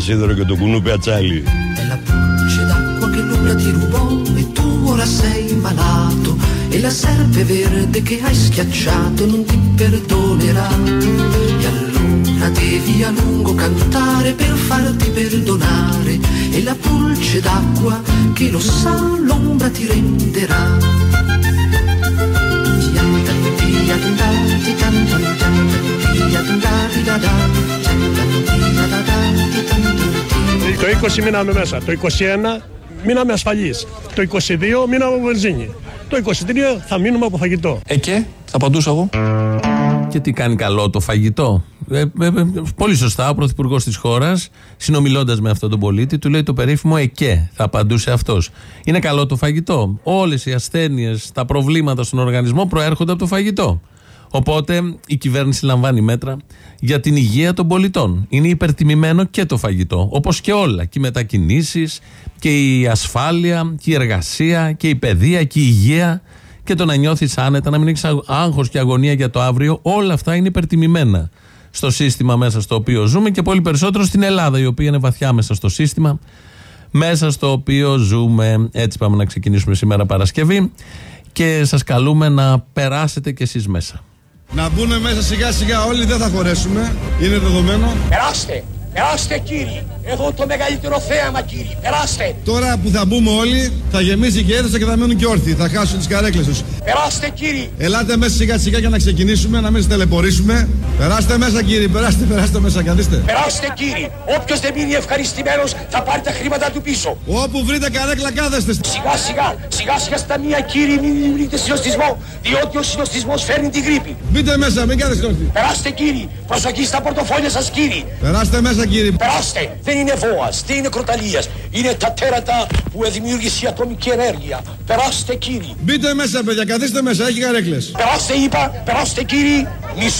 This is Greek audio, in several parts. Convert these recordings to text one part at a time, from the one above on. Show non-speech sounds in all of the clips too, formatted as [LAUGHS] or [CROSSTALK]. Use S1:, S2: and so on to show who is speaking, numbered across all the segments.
S1: a sedere che tu
S2: con un piazzali.
S1: È la pulce d'acqua che l'ombra ti rubò e tu ora sei malato e la serpe verde che hai schiacciato non ti perdonerà. E allora devi a lungo cantare per farti perdonare e la pulce d'acqua che lo sa l'ombra ti renderà.
S3: Dun dun dun dun dun dun dun dun Το 20 μείναμε μέσα. Το 21 μείναμε ασφαλείς. Το 22 μείναμε από βενζίνη. Το 23 θα μείνουμε από φαγητό.
S4: Ε και, θα απαντούσα εγώ.
S5: Και τι κάνει καλό το φαγητό; Ε, ε, ε, πολύ σωστά, ο πρωθυπουργός της χώρας, συνομιλώντας με αυτόν τον πολίτη, του λέει το περίφημο ΕΚΕ. Θα απαντούσε αυτός. Είναι καλό το φαγητό; Όλες οι ασθένειες, τα προβλήματα στον οργανισμό προέρχονται από το φαγητό. Οπότε η κυβέρνηση λαμβάνει μέτρα για την υγεία των πολιτών. Είναι υπερτιμημένο και το φαγητό. Όπως και όλα. Και οι μετακινήσεις και η ασφάλεια και η εργασία και η παιδεία και η υγεία και το να νιώθεις άνετα, να μην έχεις άγχος και αγωνία για το αύριο. Όλα αυτά είναι υπερτιμημένα στο σύστημα μέσα στο οποίο ζούμε και πολύ περισσότερο στην Ελλάδα, η οποία είναι βαθιά μέσα στο σύστημα, μέσα στο οποίο ζούμε. Έτσι πάμε να ξεκινήσουμε σήμερα Παρασκευή και σας καλούμε να περάσετε κι εσείς μέσα.
S6: Να μπουν μέσα σιγά σιγά όλοι δεν θα χωρέσουμε. Είναι δεδομένο.
S7: Περάστε! Περάστε κύριοι! Έχω το μεγαλύτερο θέαμα κύριοι! Περάστε!
S6: Τώρα που θα μπούμε όλοι θα γεμίσει και αίθουσα και θα μείνουν και όρθιοι. Θα χάσουν τις καρέκλες τους.
S7: Περάστε κύριοι!
S6: Ελάτε μέσα σιγά σιγά για να ξεκινήσουμε, να μην στελεπορήσουμε. Περάστε μέσα κύριοι, περάστε, περάστε μέσα, καθίστε.
S7: Περάστε κύριοι! Όποιος δεν μείνει ευχαριστημένος θα πάρει τα χρήματα του πίσω.
S6: Όπου βρείτε καρέκλα κάθεστε.
S7: Σιγά σιγά, σιγά σιγά στα μία κύριοι μην δημιουργείτε συνοστισμό, διότι ο συνοστισμός φέρνει την γρήπη.
S6: Μπείτε μέσα, μην κάθεστε όρθιοι.
S7: Περάστε κύριοι! Προσοχή στα πορτοφόλια σας κύριοι!
S6: Περάστε μέσα κύριοι.
S7: Περάστε! Δεν είναι βόας, δεν είναι κροταλίας. Είναι τα τέρατα που δημιούργησε η ατομική ενέργεια. Περάστε κύριοι!
S6: Μπείτε μέσα παιδιά, καθίστε μέσα, έχει καρέκλες.
S7: Περάστε είπα, περάστε κύριοι, μη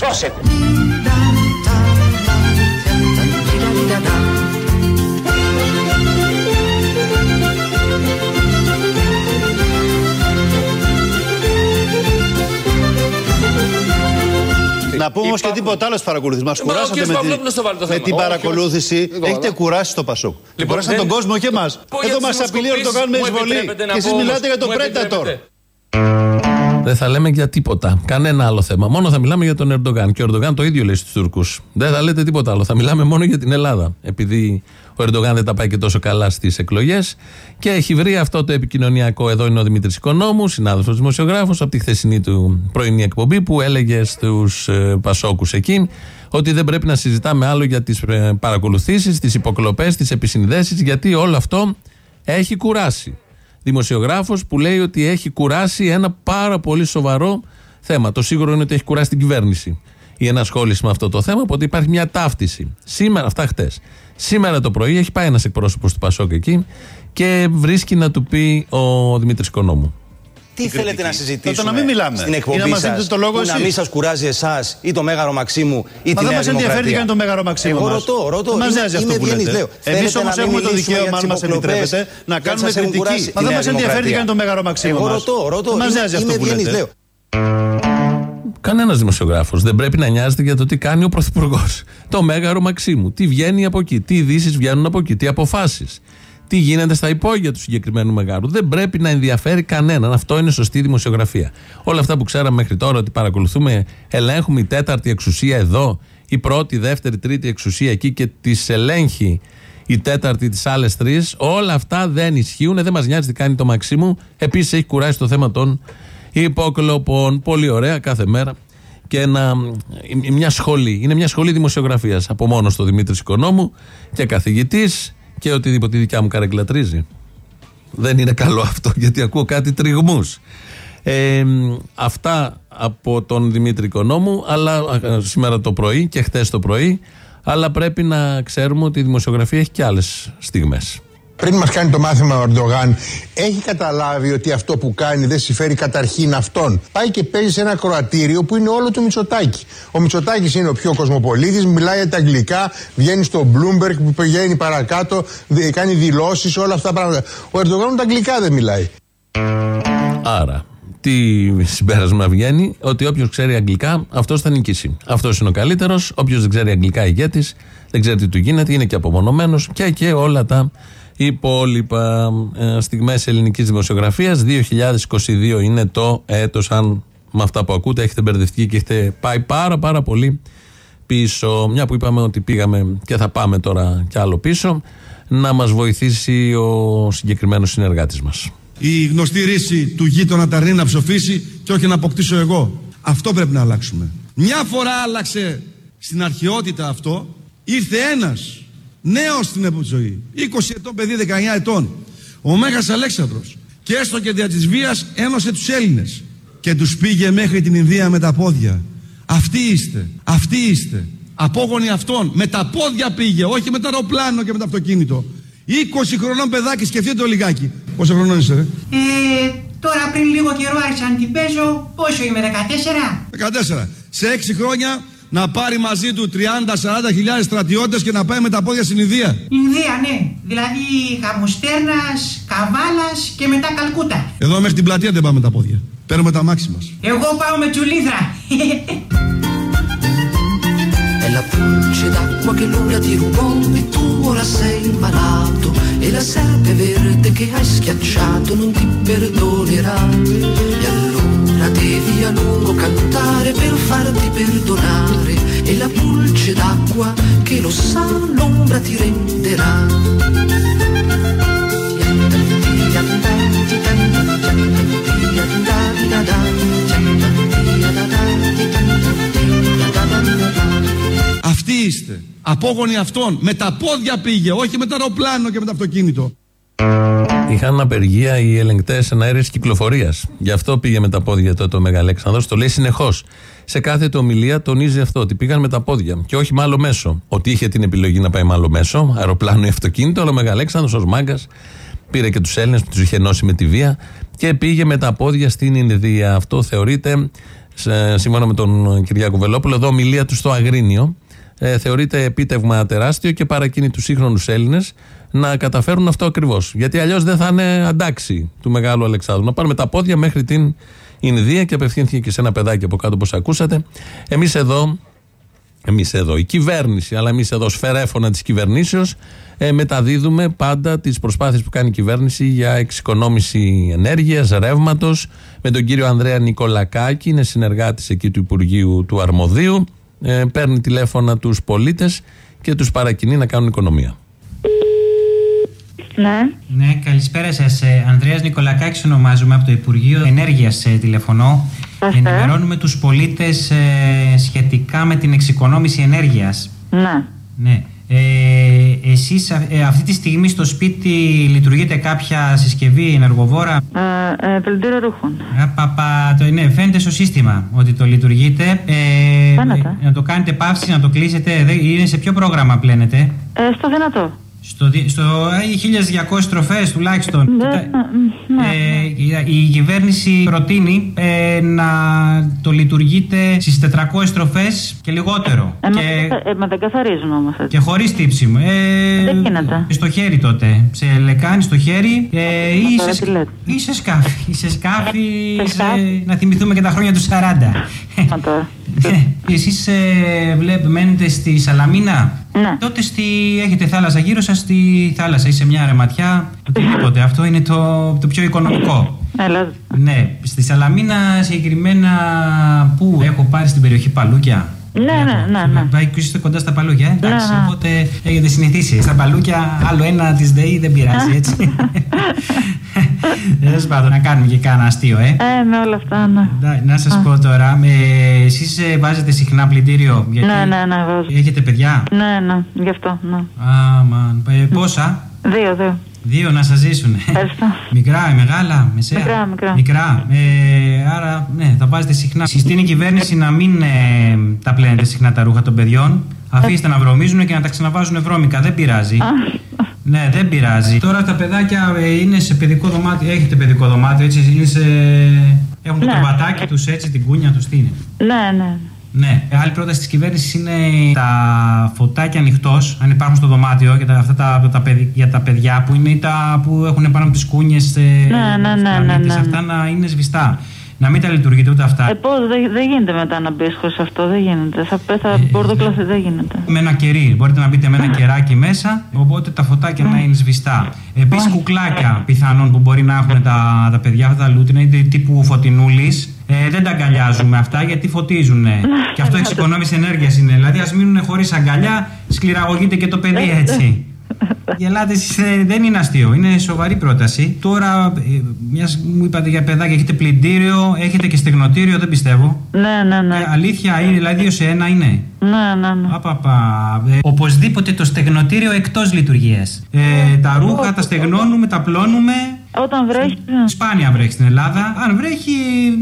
S7: σώσετε.
S8: Να πούμε όμως και τίποτα άλλο στι παρακολουθήσει. Μας κουράσατε με, τη, με την παρακολούθηση. Έχετε κουράσει το Πασόκ.
S4: Λοιπόν,
S8: Κουράσατε τον κόσμο και εμάς. Εδώ μας απειλεί ότι το κάνουμε εισβολή. Και εσείς μιλάτε για το Predator.
S5: Δεν θα λέμε για τίποτα. Κανένα άλλο θέμα. Μόνο θα μιλάμε για τον Ερντογάν. Και ο Ερντογάν το ίδιο λέει στους Τούρκους. Δεν θα λέτε τίποτα άλλο. Θα μιλάμε μόνο για την Ελλάδα. Επειδή ο Ερντογάν δεν τα πάει και τόσο καλά στις εκλογές. Και έχει βρει αυτό το επικοινωνιακό. Εδώ είναι ο Δημήτρης Οικονόμου, συνάδελφος δημοσιογράφος, από τη χθεσινή του πρωινή εκπομπή που έλεγε στους ε, Πασόκους εκεί ότι δεν πρέπει να συζητάμε άλλο για τις ε, παρακολουθήσεις, τις υποκλοπές, τις επισυνδέσεις, γιατί όλο αυτό έχει κουράσει δημοσιογράφος που λέει ότι έχει κουράσει ένα πάρα πολύ σοβαρό θέμα. Το σίγουρο είναι ότι έχει κουράσει την κυβέρνηση η ενασχόληση με αυτό το θέμα, οπότε υπάρχει μια ταύτιση. Σήμερα, αυτά χτες. Σήμερα το πρωί έχει πάει ένας εκπρόσωπος του Πασόκ εκεί και βρίσκει να του πει ο Δημήτρης Οικονόμου.
S9: Τι θέλετε να συζητήσουμε
S8: Το να μην μιλάμε.
S9: στην
S8: Ή
S9: εκπομπή
S8: να μας
S9: σας,
S8: δείτε το λόγο
S9: που να
S8: εσείς.
S9: μην σας κουράζει εσάς ή το Μέγαρο Μαξίμου ή
S8: Μα
S9: τη
S8: δεν
S9: Νέα
S8: μας ενδιαφέρει τι
S9: Δημοκρατία.
S8: κάνει το Μέγαρο Μαξίμου.
S9: Εγώ
S8: μας.
S9: ρωτώ, ρωτώ.
S8: Δεν μας
S9: Είμαι-
S8: νοιάζει αυτό
S9: είμαι
S8: που
S9: ευγενής,
S8: λέτε.
S9: λέω.
S8: Εμείς
S9: Θέλετε
S8: όμως
S9: να μην
S8: έχουμε το
S9: μιλήσουμε
S8: δικαίωμα,
S9: για
S8: αν
S9: τις
S8: μα
S9: υποκλοπές,
S8: επιτρέπετε, να
S9: γιατί
S8: κάνουμε
S9: σας έχουν
S8: κριτική.
S9: κουράσει
S8: Μα
S9: τη
S8: δεν
S9: Νέα
S8: μας ενδιαφέρει τι
S9: Δημοκρατία.
S8: κάνει το Μέγαρο Μαξίμου.
S9: Εγώ
S8: μας.
S9: ρωτώ, ρωτώ.
S8: Δεν μας
S9: Είμαι-
S8: νοιάζει αυτό
S9: είμαι
S8: που
S9: ευγενής,
S8: λέτε.
S9: Λέω.
S5: Κανένας δημοσιογράφος δεν πρέπει να νοιάζεται για το τι κάνει ο Πρωθυπουργός. Το μέγαρο Μαξίμου. Τι βγαίνει από εκεί, τι ειδήσεις βγαίνουν από εκεί, τι αποφάσεις. Τι γίνεται στα υπόγεια του συγκεκριμένου μεγάρου. Δεν πρέπει να ενδιαφέρει κανέναν. Αυτό είναι σωστή δημοσιογραφία. Όλα αυτά που ξέραμε μέχρι τώρα ότι παρακολουθούμε, ελέγχουμε η τέταρτη εξουσία εδώ, η πρώτη, η δεύτερη, η τρίτη εξουσία εκεί και τις ελέγχει η τέταρτη, τις άλλες τρεις. Όλα αυτά δεν ισχύουν. Δεν μας νοιάζει τι κάνει το Μαξίμου. Επίσης έχει κουράσει το θέμα των υποκλοπών. Πολύ ωραία κάθε μέρα. Και ένα, μια σχολή. Είναι μια σχολή δημοσιογραφίας από μόνος το Δημήτρης Οικονόμου και καθηγητής και οτιδήποτε η δικιά μου καρεκλατρίζει. Δεν είναι καλό αυτό γιατί ακούω κάτι τριγμούς. Ε, αυτά από τον Δημήτρη Οικονόμου αλλά α, σήμερα το πρωί και χτες το πρωί αλλά πρέπει να ξέρουμε ότι η δημοσιογραφία έχει και άλλες στιγμές.
S4: Πριν μας κάνει το μάθημα ο Ερντογάν, έχει καταλάβει ότι αυτό που κάνει δεν συμφέρει καταρχήν αυτόν. Πάει και παίζει σε ένα κροατήριο που είναι όλο του Μητσοτάκη. Ο Μητσοτάκης είναι ο πιο κοσμοπολίτης, μιλάει τα αγγλικά, βγαίνει στο Bloomberg, πηγαίνει παρακάτω, κάνει δηλώσεις, όλα αυτά τα πράγματα. Ο Ερντογάν τα αγγλικά δεν μιλάει.
S5: Άρα, τι συμπέρασμα βγαίνει, ότι όποιος ξέρει αγγλικά, αυτός θα νικήσει. Αυτός είναι ο καλύτερος. Όποιος δεν ξέρει αγγλικά ηγέτης, δεν ξέρει τι του γίνεται, είναι και απομονωμένος και, και όλα τα υπόλοιπα ε, στιγμές ελληνικής δημοσιογραφίας. 2022 είναι το έτος. Αν με αυτά που ακούτε έχετε μπερδευτεί και έχετε πάει πάρα πάρα πολύ πίσω. Μια που είπαμε ότι πήγαμε και θα πάμε τώρα κι άλλο πίσω να μας βοηθήσει ο συγκεκριμένος συνεργάτης μας.
S6: Η γνωστή ρίση του γείτονα τα να ψοφήσει και όχι να αποκτήσω εγώ. Αυτό πρέπει να αλλάξουμε. Μια φορά άλλαξε στην αρχαιότητα αυτό ήρθε ένας νέος στην ζωή, 20 ετών παιδί, 19 ετών, ο Μέγας Αλέξανδρος και έστω και δια της βίας ένωσε τους Έλληνες και τους πήγε μέχρι την Ινδία με τα πόδια. Αυτοί είστε, αυτοί είστε. Απόγονοι αυτών, με τα πόδια πήγε, όχι με το αεροπλάνο και με το αυτοκίνητο. 20 χρονών παιδάκι, σκεφτείτε το λιγάκι. Πόσο χρονών είσαι, ρε;
S10: Ε, τώρα πριν λίγο καιρό άρχισα να την παίζω. Πόσο είμαι, 14?
S6: 14. Σε 6 χρόνια να πάρει μαζί του 30-40 χιλιάδες στρατιώτες και να πάει με τα πόδια στην Ινδία.
S10: Ινδία, ναι. Δηλαδή Χαμουστέρνας, Καβάλας και μετά Καλκούτα.
S6: Εδώ μέχρι την πλατεία δεν πάμε τα πόδια. Παίρνουμε τα μάξι μας.
S10: Εγώ πάω με τσουλίδρα. [LAUGHS]
S1: È la pulce d'acqua che l'ora ti rubò e tu ora sei malato e la serpe verde che hai schiacciato non ti perdonerà. E allora la devi a lungo cantare per farti perdonare e la pulce d'acqua che lo sa l'ombra ti renderà.
S6: Αυτοί είστε. Απόγονοι αυτών. Με τα πόδια πήγε, όχι με το αεροπλάνο και με το αυτοκίνητο.
S5: Είχαν απεργία οι ελεγκτές εναέρεια κυκλοφορίας. Γι' αυτό πήγε με τα πόδια τότε ο Μεγαλέξανδρος. Το λέει συνεχώς. Σε κάθε του ομιλία τονίζει αυτό, ότι πήγαν με τα πόδια και όχι με άλλο μέσο. Ότι είχε την επιλογή να πάει με άλλο μέσο, αεροπλάνο ή αυτοκίνητο, αλλά ο Μεγαλέξανδρος ως μάγκας πήρε και τους Έλληνες που τους είχε ενώσει με τη βία και πήγε με τα πόδια στην Ινδία. Αυτό θεωρείται, σύμφωνα με τον Κυριάκο Βελόπουλο, εδώ ομιλία του στο Αγρίνιο. Ε, θεωρείται επίτευγμα τεράστιο και παρακίνει τους σύγχρονους Έλληνες να καταφέρουν αυτό ακριβώς. Γιατί αλλιώς δεν θα είναι αντάξει του μεγάλου Αλεξάνδρου. Να πάνε με τα πόδια μέχρι την Ινδία και απευθύνθηκε και σε ένα παιδάκι από κάτω, όπως ακούσατε. Εμείς εδώ, εμείς εδώ, η κυβέρνηση, αλλά εμείς εδώ, σφαιρέφωνα της κυβερνήσεως, ε, μεταδίδουμε πάντα τις προσπάθειες που κάνει η κυβέρνηση για εξοικονόμηση ενέργειας, ρεύματος, με τον κύριο Ανδρέα Νικολακάκη, είναι συνεργάτης εκεί του Υπουργείου του Αρμοδίου. Ε, παίρνει τηλέφωνα τους πολίτες και τους παρακινεί να κάνουν οικονομία.
S11: Ναι.
S10: Ναι, καλησπέρα σας. Ε, Ανδρέας Νικολακάκης ονομάζομαι από το Υπουργείο Ενέργειας. Ε, τηλεφωνώ. Uh-huh. Ενημερώνουμε τους πολίτες ε, σχετικά με την εξοικονόμηση ενέργειας.
S11: Ναι.
S10: Ναι. Ε, εσείς ε, αυτή τη στιγμή στο σπίτι λειτουργείτε κάποια συσκευή ενεργοβόρα;
S11: Ε, ε, Πλυντήριο ρούχων.
S10: Παπα, το, Ναι, φαίνεται στο σύστημα ότι το λειτουργείτε. Ε, Να το κάνετε παύση, να το κλείσετε. Είναι σε ποιο πρόγραμμα πλένετε;
S11: Ε, Στο δυνατό
S10: στο, στο 1200 στροφέ τουλάχιστον.
S11: Ναι, ναι,
S10: ναι. Ε, η κυβέρνηση προτείνει ε, να το λειτουργείτε στις 400 στροφέ και λιγότερο.
S11: Ε, και, ε, μα δεν καθαρίζουν όμως.
S10: Και χωρίς τύψιμο.
S11: Ε, δεν γίνεται.
S10: Στο χέρι τότε. Σε λεκάνη στο χέρι ε, ή, σε, ή σε σκάφη. Ή σε σκάφη. σε, να θυμηθούμε και τα χρόνια του 40. Ε, εσείς ε, μένετε στη Σαλαμίνα;
S11: Ναι.
S10: Τότε στη, έχετε θάλασσα γύρω σας στη θάλασσα ή σε μια ρεματιά. Οτιδήποτε. Αυτό είναι το, το πιο οικονομικό.
S11: Έλα.
S10: Ναι. Στη Σαλαμίνα συγκεκριμένα που έχω πάρει στην περιοχή Παλούκια;
S11: Ναι, ναι, ναι. ναι.
S10: Πάει και είστε κοντά στα παλούκια, ε; εντάξει. Ναι, ναι. Οπότε έχετε συνηθίσει. Στα παλούκια, άλλο ένα της ΔΕΗ δεν πειράζει, έτσι. [LAUGHS] Δεν πάντων, να κάνουμε και κάνα αστείο, ε.
S11: Ε, με όλα αυτά, ναι.
S10: Να σας πω τώρα, ε, εσείς βάζετε συχνά πλυντήριο. Γιατί
S11: ναι, ναι, ναι, βάζω.
S10: Έχετε παιδιά;
S11: Ναι, ναι, γι' αυτό, ναι.
S10: Α, μαν. Ε, πόσα;
S11: Δύο, δύο.
S10: Δύο να σας ζήσουν.
S11: Ευχαριστώ.
S10: Μικρά, μεγάλα, μεσαία.
S11: Μικρά, μικρά.
S10: μικρά. Ε, άρα, ναι, θα βάζετε συχνά. Συστήνει η κυβέρνηση να μην ε, τα πλένετε συχνά τα ρούχα των παιδιών. Αφήστε να βρωμίζουν και να τα ξαναβάζουν βρώμικα. Δεν πειράζει. Ναι, δεν πειράζει. Τώρα τα παιδάκια ε, είναι σε παιδικό δωμάτιο. Έχετε παιδικό δωμάτιο, έτσι. Είναι σε... Έχουν το
S11: Ναι.
S10: κρεβατάκι τους, έτσι, την κούνια τους. Τι είναι;
S11: Ναι, ναι.
S10: Ναι. Άλλη πρόταση της κυβέρνησης είναι τα φωτάκια ανοιχτός, αν υπάρχουν στο δωμάτιο, για τα, αυτά τα, τα, παιδι- για τα παιδιά που είναι τα που έχουν πάνω από τις κούνιες.
S11: Ναι, ναι, ναι, ναι, ναι.
S10: Αυτά να είναι σβηστά. Να μην τα λειτουργείτε ούτε αυτά.
S11: Ε, πώς, δεν δεν γίνεται μετά να μπει χωρίς αυτό, δεν γίνεται. Θα πε,
S10: Ε,
S11: θα μπορδοκλαθεί, δεν γίνεται.
S10: Με ένα κερί. Μπορείτε να μπείτε με ένα κεράκι μέσα, οπότε τα φωτάκια να είναι σβηστά. Επίσης, κουκλάκια πιθανόν που μπορεί να έχουν τα, τα παιδιά αυτά τα λούτρινα, είτε τύπου φωτεινούλης. Ε, δεν τα αγκαλιάζουμε αυτά γιατί φωτίζουν. και αυτό εξοικονόμηση ενέργειας είναι. Δηλαδή, ας μείνουν χωρίς αγκαλιά, σκληραγωγείται και το παιδί έτσι. Γελάτε εσείς, ε, δεν είναι αστείο, είναι σοβαρή πρόταση. Τώρα, ε, μιας μου είπατε για παιδάκια, έχετε πλυντήριο, έχετε και στεγνοτήριο, δεν πιστεύω.
S11: Ναι, ναι, ναι.
S10: Ε, αλήθεια είναι, δηλαδή δύο σε ένα είναι.
S11: Ναι, ναι, ναι.
S10: Απαπα. Ε, οπωσδήποτε το στεγνοτήριο εκτός λειτουργίας. Ε, τα ρούχα τα στεγνώνουμε, τα πλώνουμε.
S11: Όταν βρέχει.
S10: Σπάνια βρέχει στην Ελλάδα. Αν βρέχει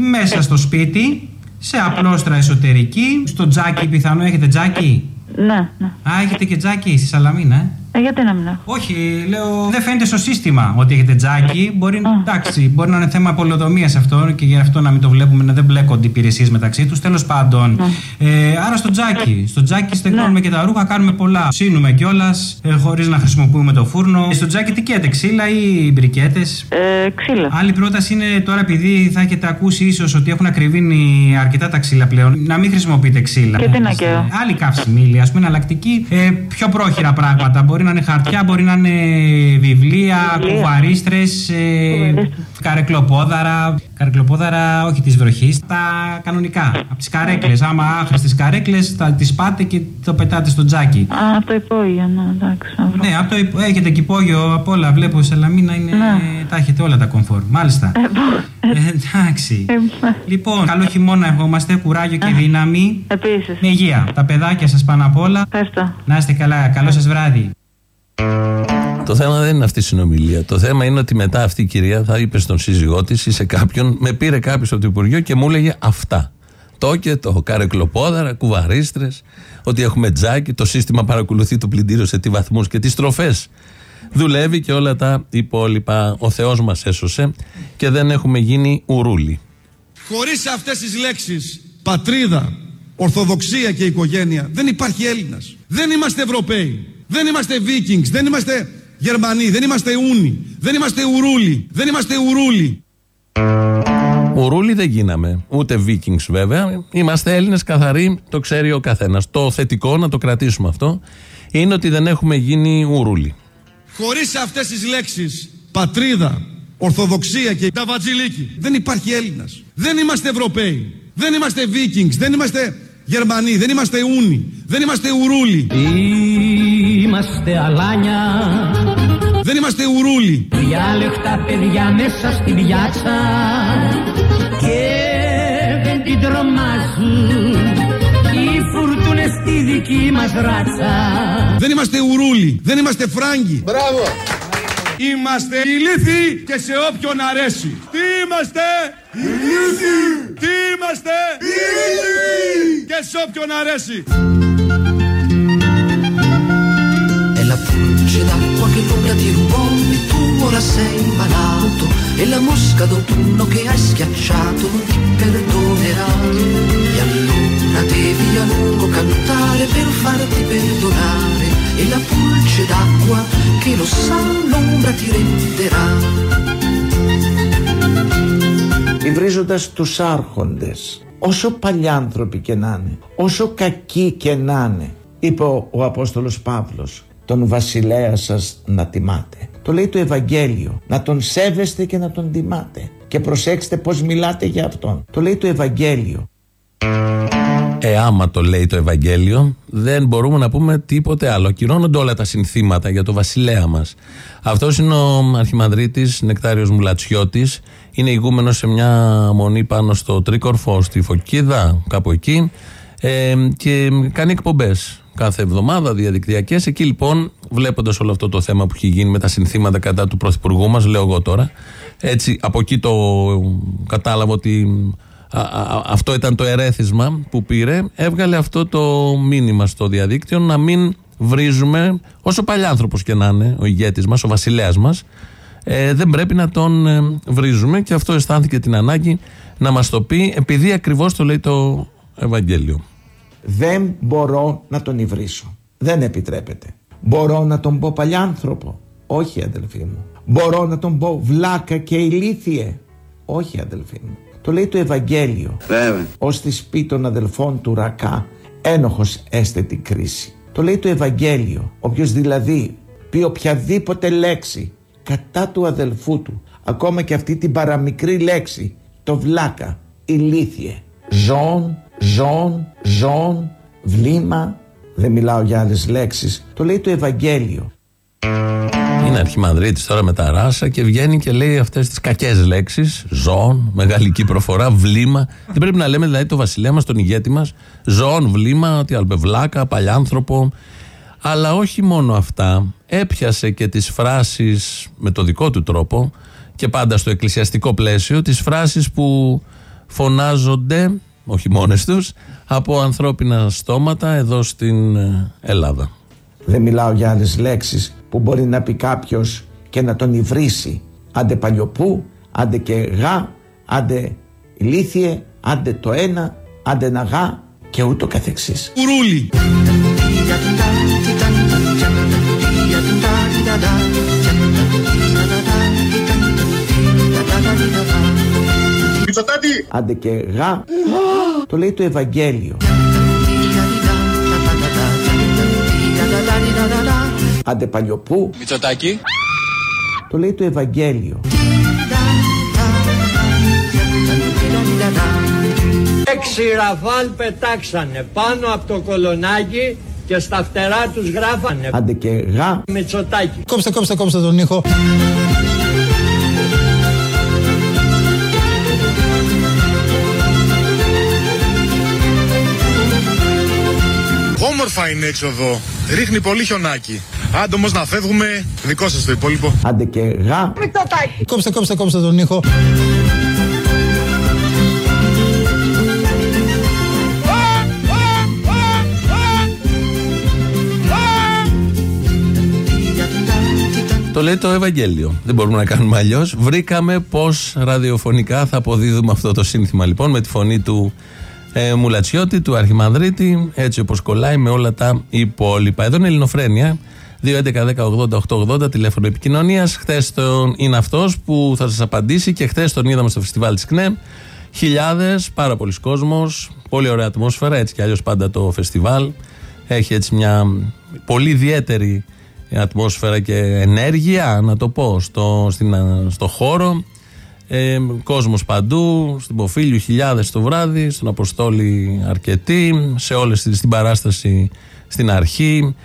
S10: μέσα στο σπίτι, σε απλόστρα εσωτερική, στο τζάκι πιθανό έχετε τζάκι;
S11: Ναι, ναι.
S10: Α, έχετε και τζάκι στη Σαλαμίνα, ε.
S11: Ε, γιατί να μην έχω;
S10: Όχι, λέω, δεν φαίνεται στο σύστημα ότι έχετε τζάκι. Μπορεί, εντάξει, μπορεί να είναι θέμα πολεοδομίας αυτό και γι' αυτό να μην το βλέπουμε να δεν μπλέκονται οι υπηρεσίες μεταξύ τους. Τέλος πάντων. Ε, άρα στο τζάκι. Στο τζάκι στεγνώνουμε και τα ρούχα, κάνουμε πολλά. Ψήνουμε κιόλας, ε, χωρίς να χρησιμοποιούμε το φούρνο. Ε, Στο τζάκι τι καίτε, ξύλα ή μπρικέτες;
S11: Ε, ξύλα.
S10: Άλλη πρόταση είναι τώρα, επειδή θα έχετε ακούσει ίσως ότι έχουν ακριβήνει αρκετά τα ξύλα πλέον, να μην χρησιμοποιείτε ξύλα.
S11: Και τι να καίω.
S10: Άλλη καύσιμη ύλη, ας πούμε, εναλλακτική. Ε, πιο πρόχειρα πράγματα. Μπορεί να είναι χαρτιά, μπορεί να είναι βιβλία, κουβαρίστρες, ε, καρεκλοπόδαρα. Καρεκλοπόδαρα, όχι της βροχής, τα κανονικά. Από τις καρέκλες. Άμα άχρηστες καρέκλες, θα τις πάτε και το πετάτε στο τζάκι.
S11: Α, από το υπόγειο, ναι, εντάξει. να βρω.
S10: Ναι, από το υπο- έχετε και υπόγειο απ' όλα. Βλέπω Σαλαμίνα είναι. Τα έχετε όλα τα κομφόρ. Μάλιστα. Ε, εντάξει. λοιπόν, καλό χειμώνα ευχόμαστε. Κουράγιο και δύναμη.
S11: Επίσης.
S10: Με υγεία. Τα παιδάκια σας πάνω απ' όλα.
S11: Ευχαριστώ.
S10: Να είστε καλά. Καλό σας βράδυ.
S5: Το θέμα δεν είναι αυτή η συνομιλία. Το θέμα είναι ότι μετά αυτή η κυρία θα είπε στον σύζυγό της ή σε κάποιον, με πήρε κάποιος από το Υπουργείο και μου έλεγε αυτά. Το και το, καρεκλοπόδαρα, κουβαρίστρες, ότι έχουμε τζάκι, το σύστημα παρακολουθεί το πλυντήριο σε τι βαθμούς και τις στροφές. Δουλεύει και όλα τα υπόλοιπα. Ο Θεός μας έσωσε και δεν έχουμε γίνει ουρούλι.
S6: Χωρίς αυτές τις λέξεις πατρίδα, ορθοδοξία και οικογένεια δεν υπάρχει Έλληνας. Δεν είμαστε Ευρωπαίοι. Δεν είμαστε Vikings. Δεν είμαστε Γερμανοί. Δεν είμαστε Ούνοι. Δεν είμαστε Ουρούλοι. Δεν είμαστε Ουρούλοι.
S5: Ουρούλι δεν γίναμε. Ούτε Vikings βέβαια. Είμαστε Έλληνες καθαροί, το ξέρει ο καθένας. Το θετικό, να το κρατήσουμε αυτό, είναι ότι δεν έχουμε γίνει ουρούλι.
S6: Χωρίς αυτές τις λέξεις πατρίδα, ορθοδοξία και ταβατζιλίκι δεν υπάρχει Έλληνας. Δεν είμαστε Ευρωπαίοι. Δεν είμαστε Vikings. Δεν είμαστε Γερμανοί. Δεν είμαστε Ούνοι. Δεν είμαστε Ουρούλοι.
S12: Είμαστε αλάνια
S6: Δεν είμαστε Ουρούλοι.
S12: Διάλεκτα παιδιά μέσα στην πιάτσα Και δεν την τρομάζουν Οι φουρτούνες στη δική μας ράτσα
S6: Δεν είμαστε Ουρούλοι. Δεν είμαστε Φράγκοι. Μπράβο. Είμαστε ηλίθιοι και σε όποιον αρέσει. Τι είμαστε; Ηλίθιοι. Τι είμαστε; Ηλίθιοι. Και σε όποιον αρέσει.
S1: la pulce d'acqua che nulla ti rubò e tu ora sei malato e la mosca d'autunno che hai schiacciato non ti perdonerà. E allora devi a lungo cantare per farti perdonare e la pulce d'acqua che lo sa l'ombra ti renderà.
S13: υβρίζοντας τους άρχοντες όσο παλιάνθρωποι και να είναι όσο κακοί και να είναι είπε ο, ο Απόστολος Παύλος τον βασιλέα σας να τιμάτε το λέει το Ευαγγέλιο να τον σέβεστε και να τον τιμάτε και προσέξτε πως μιλάτε για αυτόν το λέει το Ευαγγέλιο
S5: Ε, άμα το λέει το Ευαγγέλιο, δεν μπορούμε να πούμε τίποτε άλλο. Κυρώνονται όλα τα συνθήματα για το βασιλέα μας. Αυτός είναι ο Αρχιμανδρίτης Νεκτάριος Μουλατσιώτης. Είναι ηγούμενος σε μια μονή πάνω στο Τρίκορφο, στη Φωκίδα, κάπου εκεί. Ε, και κάνει εκπομπές κάθε εβδομάδα διαδικτυακές. Εκεί λοιπόν, βλέποντας όλο αυτό το θέμα που έχει γίνει με τα συνθήματα κατά του Πρωθυπουργού μας, λέω εγώ τώρα, έτσι από εκεί το κατάλαβα ότι α, α, αυτό ήταν το ερέθισμα που πήρε. Έβγαλε αυτό το μήνυμα στο διαδίκτυο να μην βρίζουμε, όσο παλιάνθρωπο και να είναι ο ηγέτης μας, ο βασιλέας μας, ε, δεν πρέπει να τον ε, βρίζουμε και αυτό αισθάνθηκε την ανάγκη να μας το πει, επειδή ακριβώς το λέει το Ευαγγέλιο.
S13: Δεν μπορώ να τον υβρίσω. Δεν επιτρέπεται. Μπορώ να τον πω παλιάνθρωπο. Όχι αδελφοί μου. Μπορώ να τον πω βλάκα και ηλίθιε. Όχι αδελφοί μου. Το λέει το Ευαγγέλιο.
S14: Βέβαια.
S13: Ως τη πει των αδελφών του Ρακά ένοχος έστε την κρίση. Το λέει το Ευαγγέλιο. Όποιος δηλαδή πει οποιαδήποτε λέξη κατά του αδελφού του, ακόμα και αυτή την παραμικρή λέξη, το βλάκα, ηλίθιε, ζών, ζών, ζών, βλήμα, δεν μιλάω για άλλες λέξεις, το λέει το Ευαγγέλιο.
S5: Είναι αρχιμανδρίτης τώρα με τα ράσα και βγαίνει και λέει αυτές τις κακές λέξεις. Ζών, μεγαλική προφορά, βλήμα. Δεν πρέπει να λέμε δηλαδή το βασιλέα μας, τον ηγέτη μας. Ζών, βλήμα, τι αλπευλάκα, παλιάνθρωπο. Αλλά όχι μόνο αυτά. Έπιασε και τις φράσεις με το δικό του τρόπο και πάντα στο εκκλησιαστικό πλαίσιο τις φράσεις που φωνάζονται όχι μόνες τους από ανθρώπινα στόματα εδώ στην ε, Ελλάδα
S13: δεν μιλάω για άλλες λέξεις που μπορεί να πει κάποιος και να τον υβρίσει. Άντε παλιοπού, άντε και γά, άντε ηλίθιε, άντε το ένα, άντε να γά και ούτω καθεξής.
S6: Κουρούλι.
S13: Άντε και γά, το λέει το Ευαγγέλιο. Άντε παλιοπού.
S14: Μητσοτάκι.
S13: Το λέει το Ευαγγέλιο.
S15: Έξι ραφάλ πετάξανε πάνω από το κολονάκι και στα φτερά τους γράφανε
S13: Άντε και γα
S15: Μητσοτάκι
S16: Κόψτε κόψτε κόψτε τον ήχο
S17: Όμορφα είναι έξω εδώ. Ρίχνει πολύ χιονάκι. Άντε όμως να φεύγουμε, δικό σας το υπόλοιπο.
S13: Άντε και γα.
S16: Μητσοτάκι. Κόψτε κόψτε κόψτε τον ήχο.
S5: Το λέει το Ευαγγέλιο. Δεν μπορούμε να κάνουμε αλλιώς. Βρήκαμε πώς ραδιοφωνικά θα αποδίδουμε αυτό το σύνθημα λοιπόν με τη φωνή του ε, Μουλατσιώτη, του Αρχιμανδρίτη, έτσι όπως κολλάει με όλα τα υπόλοιπα. Εδώ είναι Ελληνοφρένια. 2.11.10.80.880 τηλέφωνο επικοινωνίας. Χθες είναι αυτός που θα σας απαντήσει και χθες τον είδαμε στο φεστιβάλ της ΚΝΕ. Χιλιάδες, πάρα πολλοί κόσμος, πολύ ωραία ατμόσφαιρα. Έτσι κι αλλιώς πάντα το φεστιβάλ έχει έτσι μια πολύ ιδιαίτερη ατμόσφαιρα και ενέργεια, να το πω, στο, στην, στο χώρο. Ε, κόσμος παντού, στην Ποφίλιου χιλιάδες το βράδυ, στον Αποστόλη αρκετοί, σε όλες στην παράσταση στην αρχή.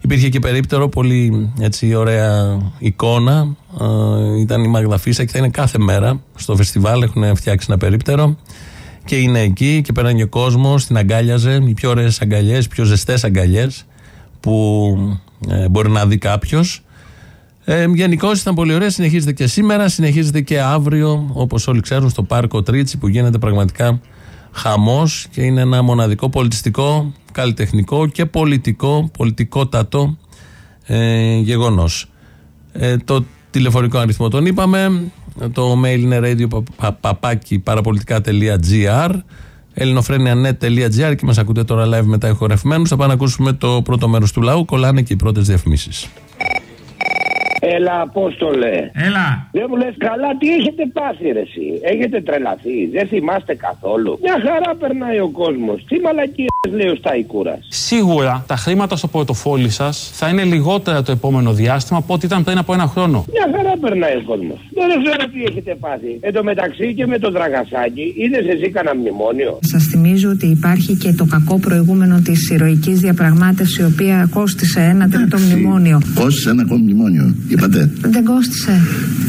S5: Υπήρχε και περίπτερο, πολύ έτσι ωραία εικόνα. Ε, ήταν η Μαγδαφίσα και θα είναι κάθε μέρα στο φεστιβάλ. Έχουν φτιάξει ένα περίπτερο και είναι εκεί και πέρανε ο κόσμος, την αγκάλιαζε. Οι πιο ωραίες αγκαλιές, οι πιο ζεστές αγκαλιές που ε, μπορεί να δει κάποιος. Ε, Γενικώς ήταν πολύ ωραία. Συνεχίζεται και σήμερα, συνεχίζεται και αύριο, όπως όλοι ξέρουν, στο πάρκο Τρίτσι που γίνεται πραγματικά χαμός και είναι ένα μοναδικό πολιτιστικό, καλλιτεχνικό και πολιτικό, πολιτικότατο ε, γεγονός. Ε, το τηλεφωνικό αριθμό τον είπαμε. Το mail είναι radio παπάκι παραπολιτικά.gr ελληνοφρένια.net.gr και μας ακούτε τώρα live μετά ηχορευμένους. Θα πάμε να ακούσουμε το πρώτο μέρος του λαού. Κολλάνε και οι πρώτες διαφημίσεις.
S18: Έλα, Απόστολε.
S10: Έλα.
S18: Δεν μου λες καλά, τι έχετε πάθει, ρε, εσύ; Έχετε τρελαθεί. Δεν θυμάστε καθόλου. Μια χαρά περνάει ο κόσμος. Τι μαλακίες λέει ο Σταϊκούρας.
S19: Σίγουρα τα χρήματα στο πορτοφόλι σας θα είναι λιγότερα το επόμενο διάστημα από ό,τι ήταν πριν από ένα χρόνο.
S18: Μια χαρά περνάει ο κόσμος. Δεν ξέρω τι έχετε πάθει. Εν τω μεταξύ και με τον Δραγασάκη, είδες εσύ κανένα μνημόνιο;
S20: Σας θυμίζω ότι υπάρχει και το κακό προηγούμενο της ηρωικής διαπραγμάτευσης, η οποία κόστησε ένα τρίτο μνημόνιο.
S21: Κόστησε ένα ακόμη μνημόνιο. Είπατε.
S20: Δεν κόστησε.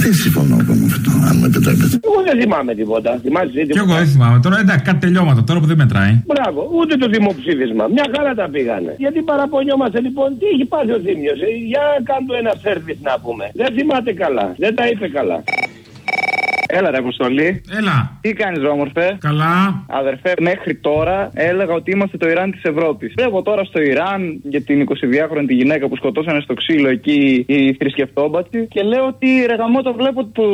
S21: Δεν συμφωνώ εγώ με αυτό, αν με επιτρέπετε.
S18: Εγώ δεν θυμάμαι τίποτα. Θυμάσαι τίποτα.
S19: Κι εγώ δεν θυμάμαι. Τώρα εντάξει, κάτι τελειώματα τώρα που δεν μετράει.
S18: Μπράβο, ούτε το δημοψήφισμα. Μια χαρά τα πήγανε. Γιατί παραπονιόμαστε λοιπόν, τι έχει πάθει ο Θήμιος. Ε, για κάντο ένα σερβις να πούμε. Δεν θυμάται καλά. Δεν τα είπε καλά.
S14: Έλα, ρε Αποστολή.
S19: Έλα.
S14: Τι κάνεις, όμορφε;
S19: Καλά.
S14: Αδερφέ, μέχρι τώρα έλεγα ότι είμαστε το Ιράν της Ευρώπης. Βλέπω τώρα στο Ιράν για την 22χρονη τη γυναίκα που σκοτώσανε στο ξύλο εκεί οι θρησκευτόμπατοι και λέω ότι ρε γαμό το βλέπω που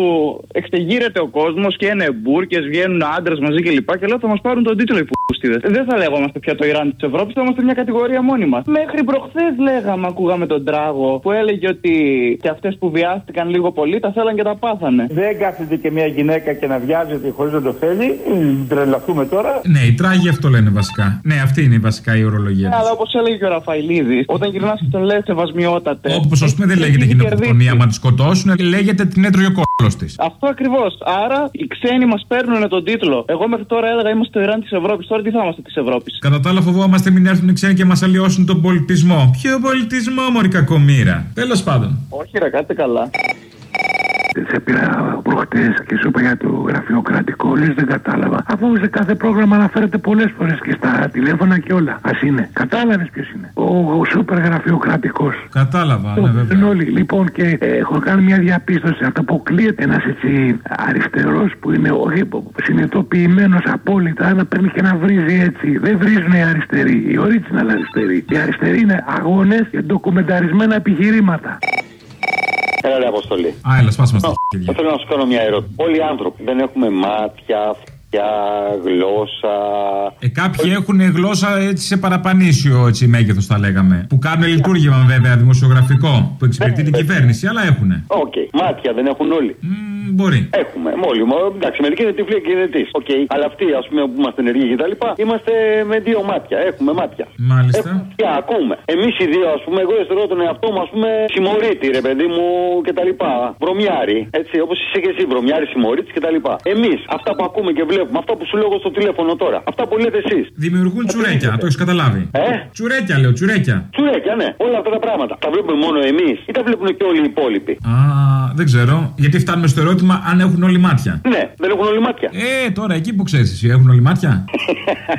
S14: εξεγείρεται ο κόσμος και είναι μπουρκες, βγαίνουν άντρες μαζί κλπ. Και, και λέω θα μας πάρουν τον τίτλο οι πούστιδε. Δεν θα λέγόμαστε πια το Ιράν της Ευρώπης, θα είμαστε μια κατηγορία μόνη μας. Μέχρι προχθές λέγαμε, ακούγαμε τον τράγο που έλεγε ότι και αυτές που βιάστηκαν λίγο πολύ τα θέλαν και τα πάθανε. Δεν κάθεται και μια γυναίκα και να βιάζεται χωρίς να το θέλει. Τρελαθούμε τώρα.
S19: Ναι, οι τράγοι αυτό λένε βασικά. Ναι, αυτή είναι η βασικά η ορολογία.
S14: Ναι, αλλά όπως έλεγε και ο Ραφαηλίδη, όταν γυρνάς και τον λέει σεβασμιότατε.
S19: Όπως ας πούμε δεν λέγεται γυναικοκτονία, άμα τη σκοτώσουν, λέγεται την έτρωγε ο κόλος της.
S14: Αυτό ακριβώς. Άρα οι ξένοι μας παίρνουν τον τίτλο. Εγώ μέχρι τώρα έλεγα είμαστε το Ιράν της Ευρώπης. Τώρα τι θα είμαστε της Ευρώπης.
S19: Κατά τα άλλα, φοβόμαστε μην έρθουν οι ξένοι και μας αλλοιώσουν τον πολιτισμό. Ποιο πολιτισμό, Μωρή κακομήρα. Τέλος πάντων.
S14: Όχι, ρε, κάτε καλά.
S21: Σε πήρα προχτές και σου είπα για το γραφειοκρατικό, λες δεν κατάλαβα. Αφού σε κάθε πρόγραμμα αναφέρεται πολλές φορές και στα τηλέφωνα και όλα. Α είναι. Κατάλαβες ποιος είναι. Ο, ο σούπερ γραφειοκρατικό.
S19: Κατάλαβα, ναι, βέβαια.
S21: Είναι όλοι. Λοιπόν, και ε, έχω κάνει μια διαπίστωση. Αυτό αποκλείεται ένας έτσι αριστερός που είναι όχι συνειδητοποιημένος απόλυτα να παίρνει και να βρίζει έτσι. Δεν βρίζουν οι αριστεροί, οι original αριστεροί. Οι αριστεροί είναι αγώνες και ντοκουμενταρισμένα επιχειρήματα.
S22: Έλα, ρε Αποστολή.
S19: Α, έλα, σπάσουμε στα
S22: Θα θέλω να σου κάνω μια ερώτηση. Όλοι οι άνθρωποι δεν έχουμε μάτια, αυτιά, γλώσσα.
S19: Ε, κάποιοι έχουν γλώσσα έτσι σε παραπανήσιο έτσι, μέγεθος, θα λέγαμε. Που κάνουν λειτουργήμα βέβαια δημοσιογραφικό. Που εξυπηρετεί την κυβέρνηση, αλλά έχουν.
S22: Οκ. Μάτια δεν έχουν όλοι.
S19: Μπορεί.
S22: Έχουμε. Όλοι. Μα, Εντάξει, μερικοί είναι τυφλοί και είναι τη. Οκ. Αλλά αυτοί, ας πούμε, που είμαστε ενεργοί και τα λοιπά, είμαστε με δύο μάτια. Έχουμε μάτια.
S19: Μάλιστα.
S22: Και ακούμε. Εμείς οι δύο, ας πούμε, εγώ αισθανόμαι τον εαυτό μου, ας πούμε, συμμορίτη, ρε παιδί μου και τα λοιπά. Βρωμιάρη. Έτσι, όπως είσαι και εσύ, βρωμιάρη, συμμορίτη και τα λοιπά. Εμείς, αυτά που ακούμε και βλέπουμε, αυτά που σου λέω στο τηλέφωνο τώρα, αυτά που λέτε εσείς.
S19: Δημιουργούν τσουρέκια, το έχεις καταλάβει.
S22: Ε;
S19: Τσουρέκια, λέω, τσουρέκια.
S22: Τσουρέκια, ναι. Όλα αυτά τα πράγματα. Τα βλέπουμε μόνο εμείς ή τα βλέπουν και όλοι οι υπόλοιποι;
S19: Α, δεν ξέρω. Γιατί φτάνουμε στο ερώτημα αν έχουν όλοι μάτια.
S22: Ναι, δεν έχουν όλοι μάτια.
S19: Ε, τώρα εκεί που ξέρεις εσύ, έχουν όλοι μάτια;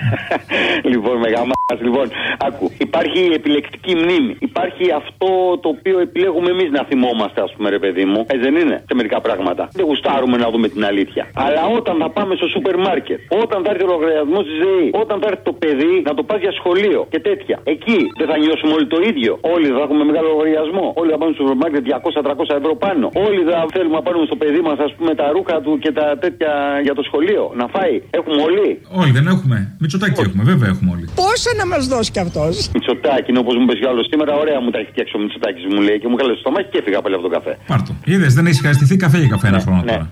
S19: [LAUGHS]
S22: λοιπόν, μεγαμά, λοιπόν, άκου. Υπάρχει η επιλεκτική μνήμη. Υπάρχει αυτό το οποίο επιλέγουμε εμείς να θυμόμαστε, ας πούμε, ρε παιδί μου. Ε, δεν είναι σε μερικά πράγματα. Δεν γουστάρουμε να δούμε την αλήθεια. Αλλά όταν θα πάμε στο σούπερ μάρκετ, όταν θα έρθει ο λογαριασμός τη ΔΕΗ, όταν θα έρθει το παιδί να το πας για σχολείο και τέτοια. Εκεί δεν θα νιώσουμε όλοι το ίδιο. Όλοι θα έχουμε μεγάλο λογαριασμό. Όλοι θα πάμε στο σούπερ μάρκετ 200-300 ευρώ πάνω. Όλοι θα θέλουμε να πάρουμε στο παιδί μας, ας πούμε, τα ρούχα του και τα τέτοια για το σχολείο. Να φάει. Έχουμε όλοι.
S19: Όλοι δεν έχουμε. Μητσοτάκι έχουμε, βέβαια έχουμε όλοι.
S23: Πόσα να μας δώσει κι αυτός;
S22: Μητσοτάκι, είναι όπως μου είπε κι άλλος σήμερα, ωραία μου τα έχει φτιάξει ο Μητσοτάκι μου λέει και μου καλέσει στο στομάχι και έφυγα πάλι από τον καφέ.
S19: Πάρτο. Είδες, δεν έχεις ευχαριστηθεί καφέ για καφέ ένα χρόνο
S22: Ναι.
S19: τώρα.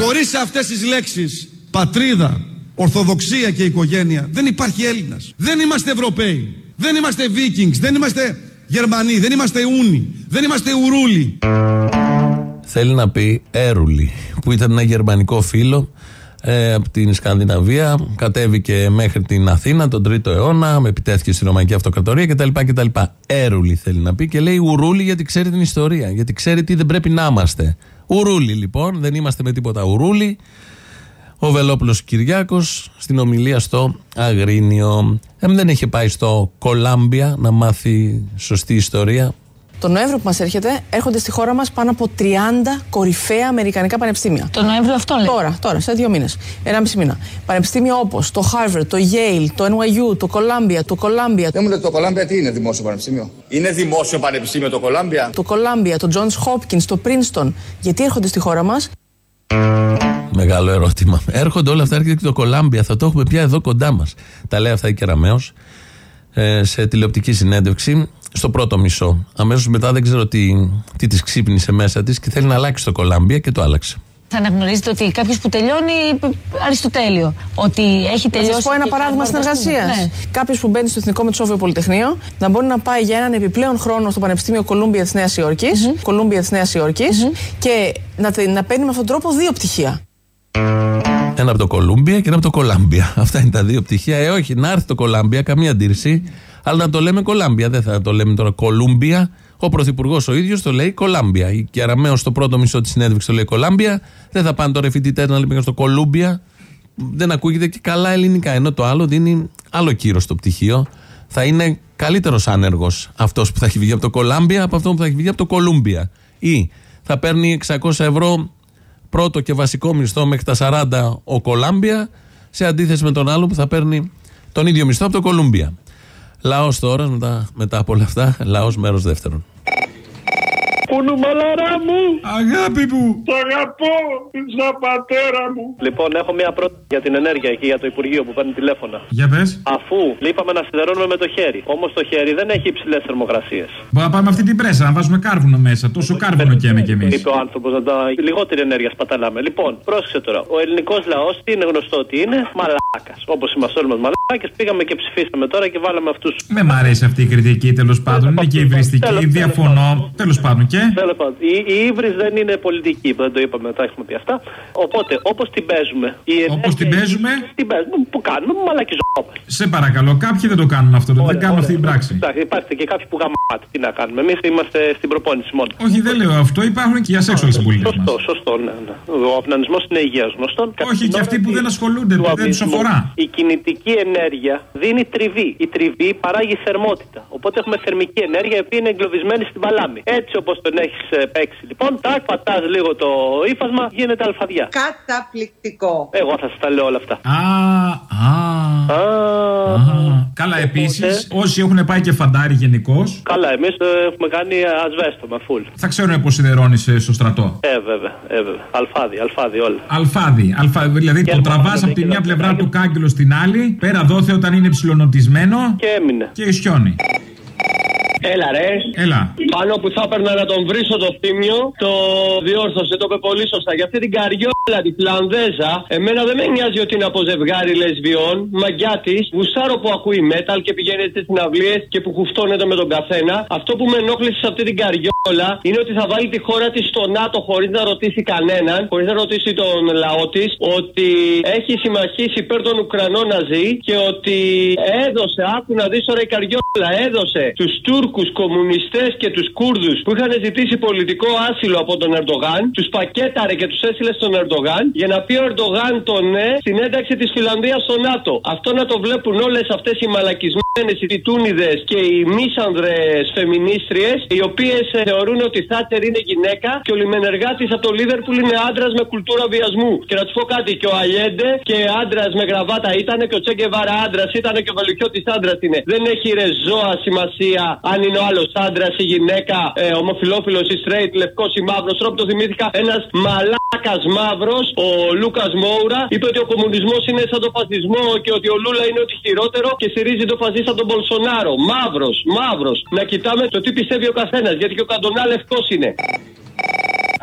S6: Χωρίς αυτές τις λέξεις πατρίδα, ορθοδοξία και οικογένεια δεν υπάρχει Έλληνας. Δεν είμαστε Ευρωπαίοι. Δεν είμαστε Vikings. Δεν είμαστε Γερμανοί. Δεν είμαστε Ούνοι. Δεν είμαστε Ουρούλοι.
S5: Θέλει να πει Έρουλη, που ήταν ένα γερμανικό φίλο ε, από την Σκανδιναβία. Κατέβηκε μέχρι την Αθήνα τον 3ο αιώνα, με επιτέθηκε στη Ρωμαϊκή Αυτοκρατορία κτλ. κτλ. Έρουλη θέλει να πει και λέει Ουρούλη γιατί ξέρει την ιστορία. Γιατί ξέρει τι δεν πρέπει να είμαστε. Ουρούλη λοιπόν, δεν είμαστε με τίποτα Ουρούλη. Ο Βελόπουλος Κυριάκος στην ομιλία στο Αγρίνιο. Ε, δεν είχε πάει στο Κολάμπια να μάθει σωστή ιστορία.
S24: Το Νοέμβριο που μας έρχεται, έρχονται στη χώρα μας πάνω από 30 κορυφαία αμερικανικά πανεπιστήμια.
S25: Το Νοέμβριο αυτό λέει.
S24: Τώρα, τώρα, σε δύο μήνες. Ένα μισή μήνα. Πανεπιστήμια όπως το Harvard, το Yale, το NYU, το Columbia, το Columbia.
S26: Δεν μου λέτε το Κολάμπια τι είναι δημόσιο πανεπιστήμιο; Είναι δημόσιο πανεπιστήμιο το Κολάμπια.
S24: Το Columbia, το Johns Hopkins, το Princeton. Γιατί έρχονται στη χώρα μας;
S5: Μεγάλο ερώτημα. Έρχονται όλα αυτά, έρχεται και το Κολάμπια. Θα το έχουμε πια εδώ κοντά μας. Τα λέει αυτά η Κεραμαίο ε, σε τηλεοπτική συνέντευξη στο πρώτο μισό. Αμέσως μετά δεν ξέρω τι, τι της ξύπνησε μέσα της και θέλει να αλλάξει το Κολάμπια και το άλλαξε.
S25: Θα αναγνωρίζετε ότι κάποιος που τελειώνει Αριστοτέλειο. Ότι έχει
S24: Θα
S25: τελειώσει.
S24: σα πω ένα
S25: και
S24: παράδειγμα
S25: κάνει
S24: συνεργασία.
S25: Ναι.
S24: Κάποιος που μπαίνει στο Εθνικό Μετσόβιο Πολυτεχνείο να μπορεί να πάει για έναν επιπλέον χρόνο στο Πανεπιστήμιο Κολούμπια της Νέας Υόρκης Κολούμπια της Νέας Υόρκης, και να, τε- να παίρνει με αυτόν τον τρόπο δύο πτυχία.
S5: Ένα από το Κολούμπια και ένα από το Κολάμπια. Αυτά είναι τα δύο πτυχία. Ε, όχι, να έρθει το Κολάμπια, καμία αντίρρηση. Αλλά να το λέμε Κολάμπια. Δεν θα το λέμε τώρα Κολούμπια, Ο Πρωθυπουργός ο ίδιος το λέει Κολάμπια. Η Κεραμαίο στο πρώτο μισό της συνέντευξης το λέει Κολάμπια. Δεν θα πάνε τώρα οι φοιτητές να λέει στο Κολούμπια. Δεν ακούγεται και καλά ελληνικά. Ενώ το άλλο δίνει άλλο κύρο στο πτυχίο. Θα είναι καλύτερος άνεργος αυτός που θα έχει βγει από το Κολάμπια από αυτό που θα έχει βγει από το Κολούμπια. Ή θα παίρνει 600 ευρώ πρώτο και βασικό μισθό μέχρι τα 40 ο Κολάμπια, σε αντίθεση με τον άλλο που θα παίρνει τον ίδιο μισθό από το Κολούμπια. Λαός τώρα, μετά, μετά από όλα αυτά, λαός μέρος δεύτερον.
S27: Πού μαλαρά μου!
S19: Αγάπη μου!
S27: Σ' αγαπώ! Σαν πατέρα μου!
S28: Λοιπόν, έχω μια πρόταση για την ενέργεια εκεί για το Υπουργείο που παίρνει τηλέφωνα.
S19: Για πες.
S28: Αφού λείπαμε να σιδερώνουμε με το χέρι. Όμως το χέρι δεν έχει υψηλές θερμοκρασίες.
S19: Μπορούμε να πάμε αυτή την πρέσα, να βάζουμε κάρβουνο μέσα. Τόσο κάρβουνο καίμε κι εμείς.
S28: Είπε ο άνθρωπος να τα. λιγότερη ενέργεια σπαταλάμε. Λοιπόν, πρόσεξε τώρα. Ο ελληνικός λαός τι είναι γνωστό ότι είναι; Μαλάκας. Όπως είμαστε όλοι μας μαλάκες, πήγαμε και ψηφίσαμε τώρα και βάλαμε αυτού.
S19: Δεν μ' αρέσει αυτή η κριτική τέλος πάντων. Είναι και υβριστική. Διαφωνώ. Τέλος πάντων και;
S28: Τέλος πάντων. Η, η ύβρι δεν είναι πολιτική, δεν το είπαμε, τα έχουμε πει αυτά. Οπότε, όπως την παίζουμε.
S19: Όπως την παίζουμε;
S28: Την παίζουμε, που κάνουμε, μαλακιζόμαστε.
S19: Σε παρακαλώ, κάποιοι δεν το κάνουν αυτό, δεν κάνουν αυτή την πράξη.
S28: Εντάξει, υπάρχουν και κάποιοι που γαμάτε. Τι να κάνουμε, εμείς είμαστε στην προπόνηση μόνο.
S19: Όχι, δεν λέω αυτό, υπάρχουν και για σεξουαλ συμπολίτες.
S28: Σωστό, σωστό, ναι, ναι. Ο αυνανισμό είναι υγεία γνωστό.
S19: Όχι, και αυτοί που δεν ασχολούνται, δεν του αφορά.
S28: Η κινητική ενέργεια δίνει τριβή. Η τριβή παράγει θερμότητα. Οπότε έχουμε θερμική ενέργεια η οποία είναι εγκλωβισμένη στην παλάμη. Έτσι όπως τον έχεις παίξει λοιπόν, τάκ, πατάς λίγο το ύφασμα, γίνεται αλφαδιά.
S29: Καταπληκτικό.
S28: Εγώ θα σας τα λέω όλα αυτά.
S19: Α, α. Καλά, επίσης, όσοι έχουν πάει και φαντάρι γενικώς.
S28: Καλά, εμείς έχουμε κάνει ασβέστομα, φουλ.
S19: Θα ξέρουν πώς σιδερώνει στο στρατό.
S28: Ε, βέβαια, ε, βέβαια. Αλφάδι, αλφάδι όλα.
S19: Αλφάδι, αλφάδι. Δηλαδή το τραβάς από τη μια πλευρά του κάγκελο στην άλλη, πέρα δόθε όταν είναι ψιλονοτισμένο.
S28: Και έμεινε.
S19: Και ισιώνει.
S28: Έλα, ρε.
S19: Έλα.
S28: Πάνω που θα έπαιρνα να τον βρίσω το θύμιο, το διόρθωσε, το είπε πολύ σωστά. Για αυτή την καριόλα, τη Φλανδέζα, εμένα δεν με νοιάζει ότι είναι από ζευγάρι λεσβιών, μαγκιά τη, γουσάρο που ακούει metal και πηγαίνει στις συναυλίες και που χουφτώνεται με τον καθένα. Αυτό που με ενόχλησε σε αυτή την καριόλα είναι ότι θα βάλει τη χώρα της στο ΝΑΤΟ χωρίς να ρωτήσει κανέναν, χωρίς να ρωτήσει τον λαό της, ότι έχει συμμαχήσει υπέρ των Ουκρανών να ζει και ότι έδωσε, άκου να δεις τώρα η καριόλα, έδωσε τους Τούρκους Τούρκου κομμουνιστές και τους Κούρδους που είχαν ζητήσει πολιτικό άσυλο από τον Ερντογάν, τους πακέταρε και τους έστειλε στον Ερντογάν για να πει ο Ερντογάν το ναι στην ένταξη της Φιλανδίας στο ΝΑΤΟ. Αυτό να το βλέπουν όλες αυτές οι μαλακισμένες, οι τιτούνιδες και οι μίσανδρες φεμινίστριες, οι οποίες θεωρούν ότι η Θάτσερ είναι γυναίκα και ο λιμενεργάτης από το Λίβερπουλ είναι άντρας με κουλτούρα βιασμού. Και να τους πω κάτι, και ο Αλιέντε και άντρας με γραβάτα ήταν και ο Τσέγκεβάρα άντρας ήταν και ο Βελουχιώτη άντρας είναι. Δεν έχει ρεζόα σημασία αν είναι ο άλλος άντρας ή γυναίκα, ε, ομοφυλόφιλος ή straight, λευκός ή μαύρος. Τρόπο το θυμήθηκα ένας μαλάκας μαύρος, ο Λούκας Μόουρα, είπε ότι ο κομμουνισμός είναι σαν το φασισμό και ότι ο Λούλα είναι ότι χειρότερο και στηρίζει το φασίστα τον Μπολσονάρο. Μαύρος, μαύρος. Να κοιτάμε το τι πιστεύει ο καθένας, γιατί και ο Καντονά λευκός είναι.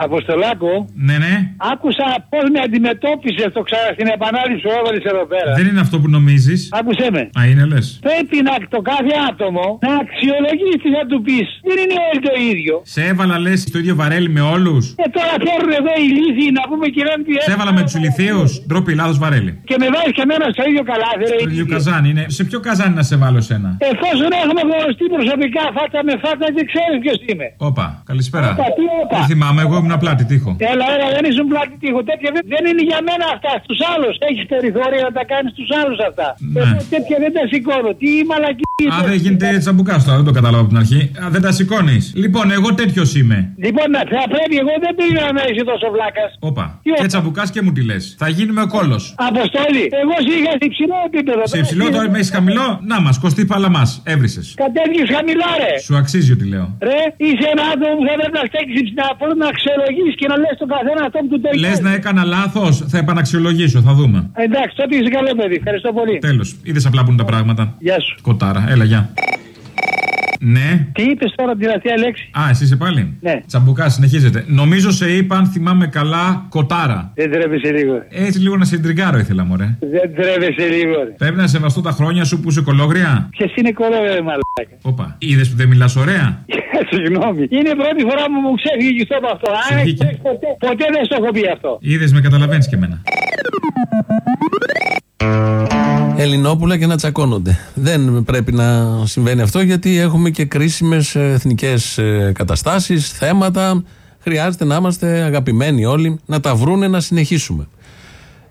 S30: Αποστολάκο.
S19: Ναι, ναι.
S30: Άκουσα πώς με αντιμετώπισες το ξα... στην επανάληψη που έβαλε εδώ πέρα.
S19: Δεν είναι αυτό που νομίζεις.
S30: Άκουσέ με.
S19: Α, είναι λες.
S30: Πρέπει να το κάθε άτομο να αξιολογήσει τι θα του πεις. Δεν είναι όλοι το ίδιο.
S19: Σε έβαλα λες στο ίδιο βαρέλι με όλους.
S30: Και τώρα φέρνουν εδώ οι λύθοι να πούμε και να
S19: Σε έβαλα με τους ηλικίου. Ντροπή, λάθος βαρέλι.
S30: Και με βάζεις και εμένα στο ίδιο καλάθι.
S19: Στο ίδιο καζάνι είναι. Σε ποιο καζάνι να σε βάλω σένα;
S30: Εφόσον έχουμε γνωριστεί προσωπικά φάτα με φάτα και ξέρεις ποιος είμαι.
S19: Όπα, καλησπέρα.
S30: Όπα, τι όπα.
S19: Δεν θυμάμαι, εγώ ήμουν πλάτη τείχο.
S30: Έλα, έλα, δεν ήσουν πλάτη τείχο. Τέτοια δεν, δεν είναι για μένα αυτά. Στους άλλους. Έχεις περιθώρια να τα κάνεις στους άλλους αυτά.
S19: Ναι.
S30: Εγώ τέτοια δεν τα σηκώνω. Τι μαλακή.
S19: Α, δεν γίνεται τσαμπουκά τώρα, δεν το κατάλαβα από την αρχή. Α, δεν τα σηκώνεις. Λοιπόν, εγώ τέτοιος είμαι.
S30: Λοιπόν, να θα πρέπει, εγώ δεν περίμενα να είσαι τόσο βλάκας.
S19: Όπα. Και τσαμπουκάς και μου τι λες. Θα γίνουμε ο κόλος.
S30: Αποστόλη, εγώ είχα σε υψηλό επίπεδο.
S19: Σε υψηλό τώρα με έχει χαμηλό. Να μας, κοστί παλαμά. Έβρισες.
S30: Κατέβηκες χαμηλά, ρε.
S19: Σου αξίζει ότι λέω.
S30: Ρε, είσαι ένα άτομο που θα πρέπει να στέξει να μπορεί να αξιολογήσει και να λες τον καθένα αυτό που του τελειώσει.
S19: Λες να έκανα λάθος, θα επαναξιολογήσω, θα δούμε.
S30: Εντάξει, τότε είσαι καλό παιδί. Ευχαριστώ πολύ.
S19: Τέλος. Είδες απλά που είναι τα πράγματα.
S30: Γεια σου.
S19: Κοτάρα, έλα, γεια. Ναι.
S30: Τι είπες τώρα την τελευταία λέξη.
S19: Α, εσύ είσαι πάλι.
S30: Ναι.
S19: Τσαμπουκά, συνεχίζεται. Νομίζω σε είπα, αν θυμάμαι καλά, κοτάρα.
S30: Δεν τρέβεσαι λίγο.
S19: Έτσι λίγο να σε εντριγκάρω ήθελα, μωρέ.
S30: Δεν τρέβεσαι λίγο. Ρε.
S19: Πρέπει να σεβαστώ τα χρόνια σου που είσαι κολόγρια.
S30: Ποιο είναι κολόγρια, μαλάκα;
S19: Όπα. Είδες που δεν μιλάς ωραία; [LAUGHS]
S30: Συγγνώμη. Είναι η πρώτη φορά που μου ξέφυγε από αυτό. Αν έχεις ποτέ, ποτέ δεν στο έχω πει αυτό.
S19: Είδες με καταλαβαίνεις και εμένα.
S5: Ελληνόπουλα και να τσακώνονται. Δεν πρέπει να συμβαίνει αυτό γιατί έχουμε και κρίσιμες εθνικές καταστάσεις, θέματα. Χρειάζεται να είμαστε αγαπημένοι όλοι, να τα βρούνε να συνεχίσουμε.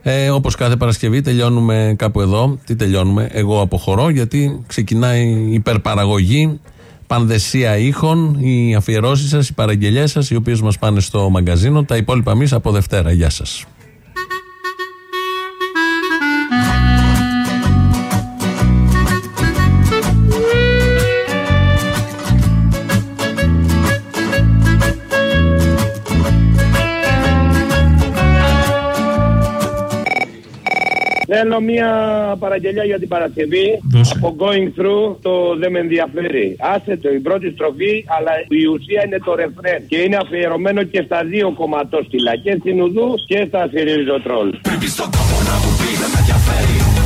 S5: Ε, Όπως κάθε Παρασκευή τελειώνουμε κάπου εδώ. Τι τελειώνουμε, εγώ αποχωρώ γιατί ξεκινάει η υπερπαραγωγή, πανδεσία ήχων, οι αφιερώσεις σας, οι παραγγελίε σας, οι οποίες μας πάνε στο μαγκαζίνο. Τα υπόλοιπα εμείς από Δευτέρα. Γεια σας.
S18: Θέλω μία παραγγελιά για την Παρασκευή. Από going through το δεν με ενδιαφέρει. Άσε το η πρώτη στροφή, αλλά η ουσία είναι το ρεφρέν. Και είναι αφιερωμένο και στα δύο κομματόστιλα. Και στην Ουδού και στα Σιριζοτρόλ.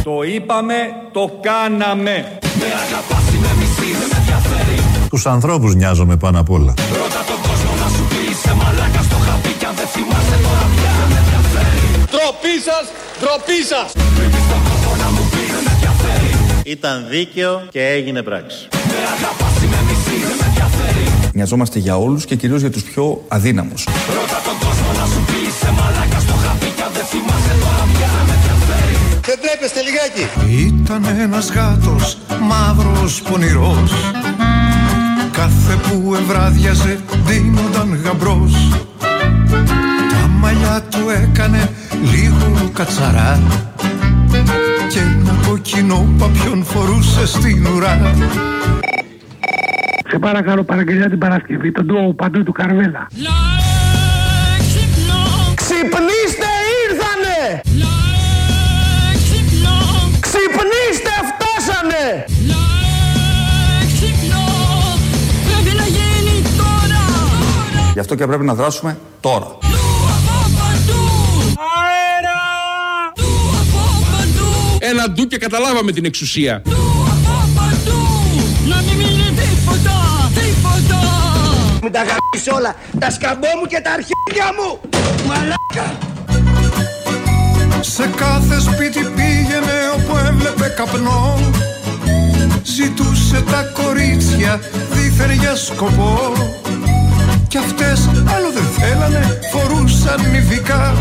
S31: Το είπαμε, το κάναμε.
S29: Με αγαπάς ή με μισή δεν με ενδιαφέρει
S32: Τους ανθρώπους νοιάζομαι πάνω απ' όλα.
S29: Ρώτα τον κόσμο να σου πει είσαι μαλάκα στο χαπί Κι αν δεν θυμάσαι τώρα πια δεν με ενδιαφέρει
S31: Ντροπή σας, ντροπή σας.
S29: Πρέπει στον κόπο να μου πει δεν με ενδιαφέρει
S32: Ήταν δίκαιο και έγινε πράξη.
S29: Με αγαπάς ή με μισή δεν με ενδιαφέρει
S33: Νοιαζόμαστε για όλους και κυρίως για τους πιο αδύναμους.
S29: Ρώτα τον κόσμο να σου πει είσαι μαλάκα στο χαπί Κι αν δεν θυμάσαι τώρα πια δεν με ενδιαφέρει
S31: Δεν τρέπεστε λιγάκι.
S34: Ήταν ένας γάτος μαύρος πονηρός Κάθε που ευράδιαζε δίνονταν γαμπρός Τα μαλλιά του έκανε λίγο κατσαρά Και ένα κοκκινό παπιόν φορούσε στην ουρά
S21: Σε παρακαλώ παραγγελιά την Παρασκευή, τον τόπο παντού του Καρβέλα.
S31: Ξυπνήστε ήρθανε. Ξυπνήστε φτάσανε.
S33: Γι' αυτό και πρέπει να δράσουμε τώρα.
S23: Ένα ντου και καταλάβαμε την εξουσία.
S29: Να μην μείνει τίποτα, τίποτα
S31: Μην τα γαμίσεις όλα. Τα σκαμπό μου και τα αρχίδια μου. Μαλάκα.
S34: Σε κάθε σπίτι πήγαινε όπου έβλεπε καπνό Ζητούσε τα κορίτσια δίθεν για σκοπό Κι αυτές άλλο δεν θέλανε, φορούσαν ειδικά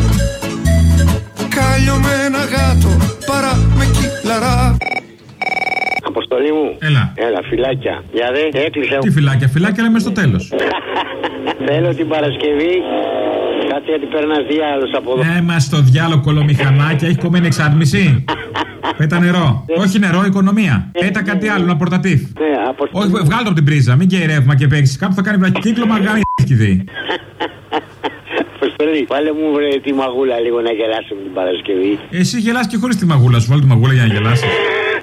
S34: Κάλιο με ένα γάτο παρά με κύλαρα
S22: Αποστολή μου.
S19: Έλα.
S22: Έλα, φυλάκια. Για δε, έκλεισα.
S19: Τι φυλάκια, φυλάκια λέμε στο τέλος. [LAUGHS]
S22: Θέλω την Παρασκευή. Κάτσε γιατί παίρνει ένα διάλογο από εδώ.
S19: Έμα στο διάλογο κολομηχανάκια, έχει κομμένη εξάρτηση. [LAUGHS] Πέτα νερό. Όχι νερό, οικονομία. Πέτα κάτι άλλο, ένα πορτατίφ.
S22: Ναι, απο...
S19: Όχι, βγάλω το από την πρίζα, μην καίει ρεύμα και παίξεις. Κάπου θα κάνει βραχικύκλωμα, γάμι [LAUGHS] δει.
S22: Αποστολή, βάλε μου βρε τη μαγούλα λίγο να γελάσουμε την Παρασκευή.
S19: Εσύ γελάς και χωρίς τη μαγούλα σου. Βάλω τη μαγούλα για να γελάσεις.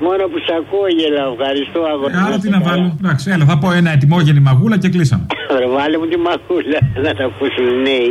S22: Μόνο που σ' ακούω γελάω, ευχαριστώ αγόρι.
S19: Άρα τι να βάλω. Εντάξει, έλα, θα πω ένα ετοιμόγενη μαγούλα και κλείσαμε.
S22: Ρε, βάλε μου τη μαγούλα να τα ακούσουν οι νέοι.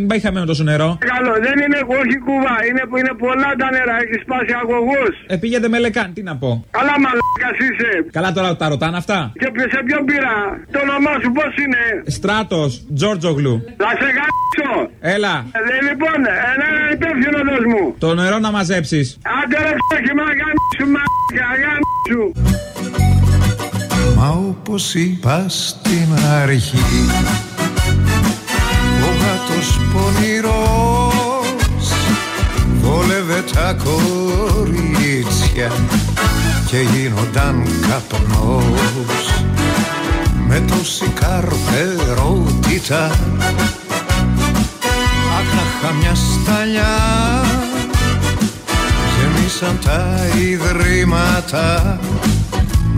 S10: μην πάει χαμένο τόσο νερό.
S27: Καλό, δεν είναι όχι κουβά. Είναι, είναι πολλά τα νερά. Έχεις σπάσει αγωγό.
S10: Ε, πήγαινε με λεκάν, τι να πω.
S27: Καλά, μαλάκας είσαι.
S10: Καλά τώρα τα ρωτάνε αυτά.
S27: Και σε ποιον πήρα; Το όνομά σου πώς είναι;
S10: Στράτος, Τζόρτζογλου.
S27: Θα σε γάμισω.
S10: Έλα,
S27: Ε, λοιπόν, ένα υπεύθυνο δος μου.
S10: το νερό να μαζέψεις.
S27: Άντε ρε φτώχη, μα γάμισου, μα γάμισου.
S34: Μα όπως είπα στην αρχή Ο γάτος πονηρός Βόλευε τα κορίτσια Και γίνονταν καπνός. Με τόση καρτερότητα Άχαχα μια σταλιά. Γεμίσαν τα ιδρύματα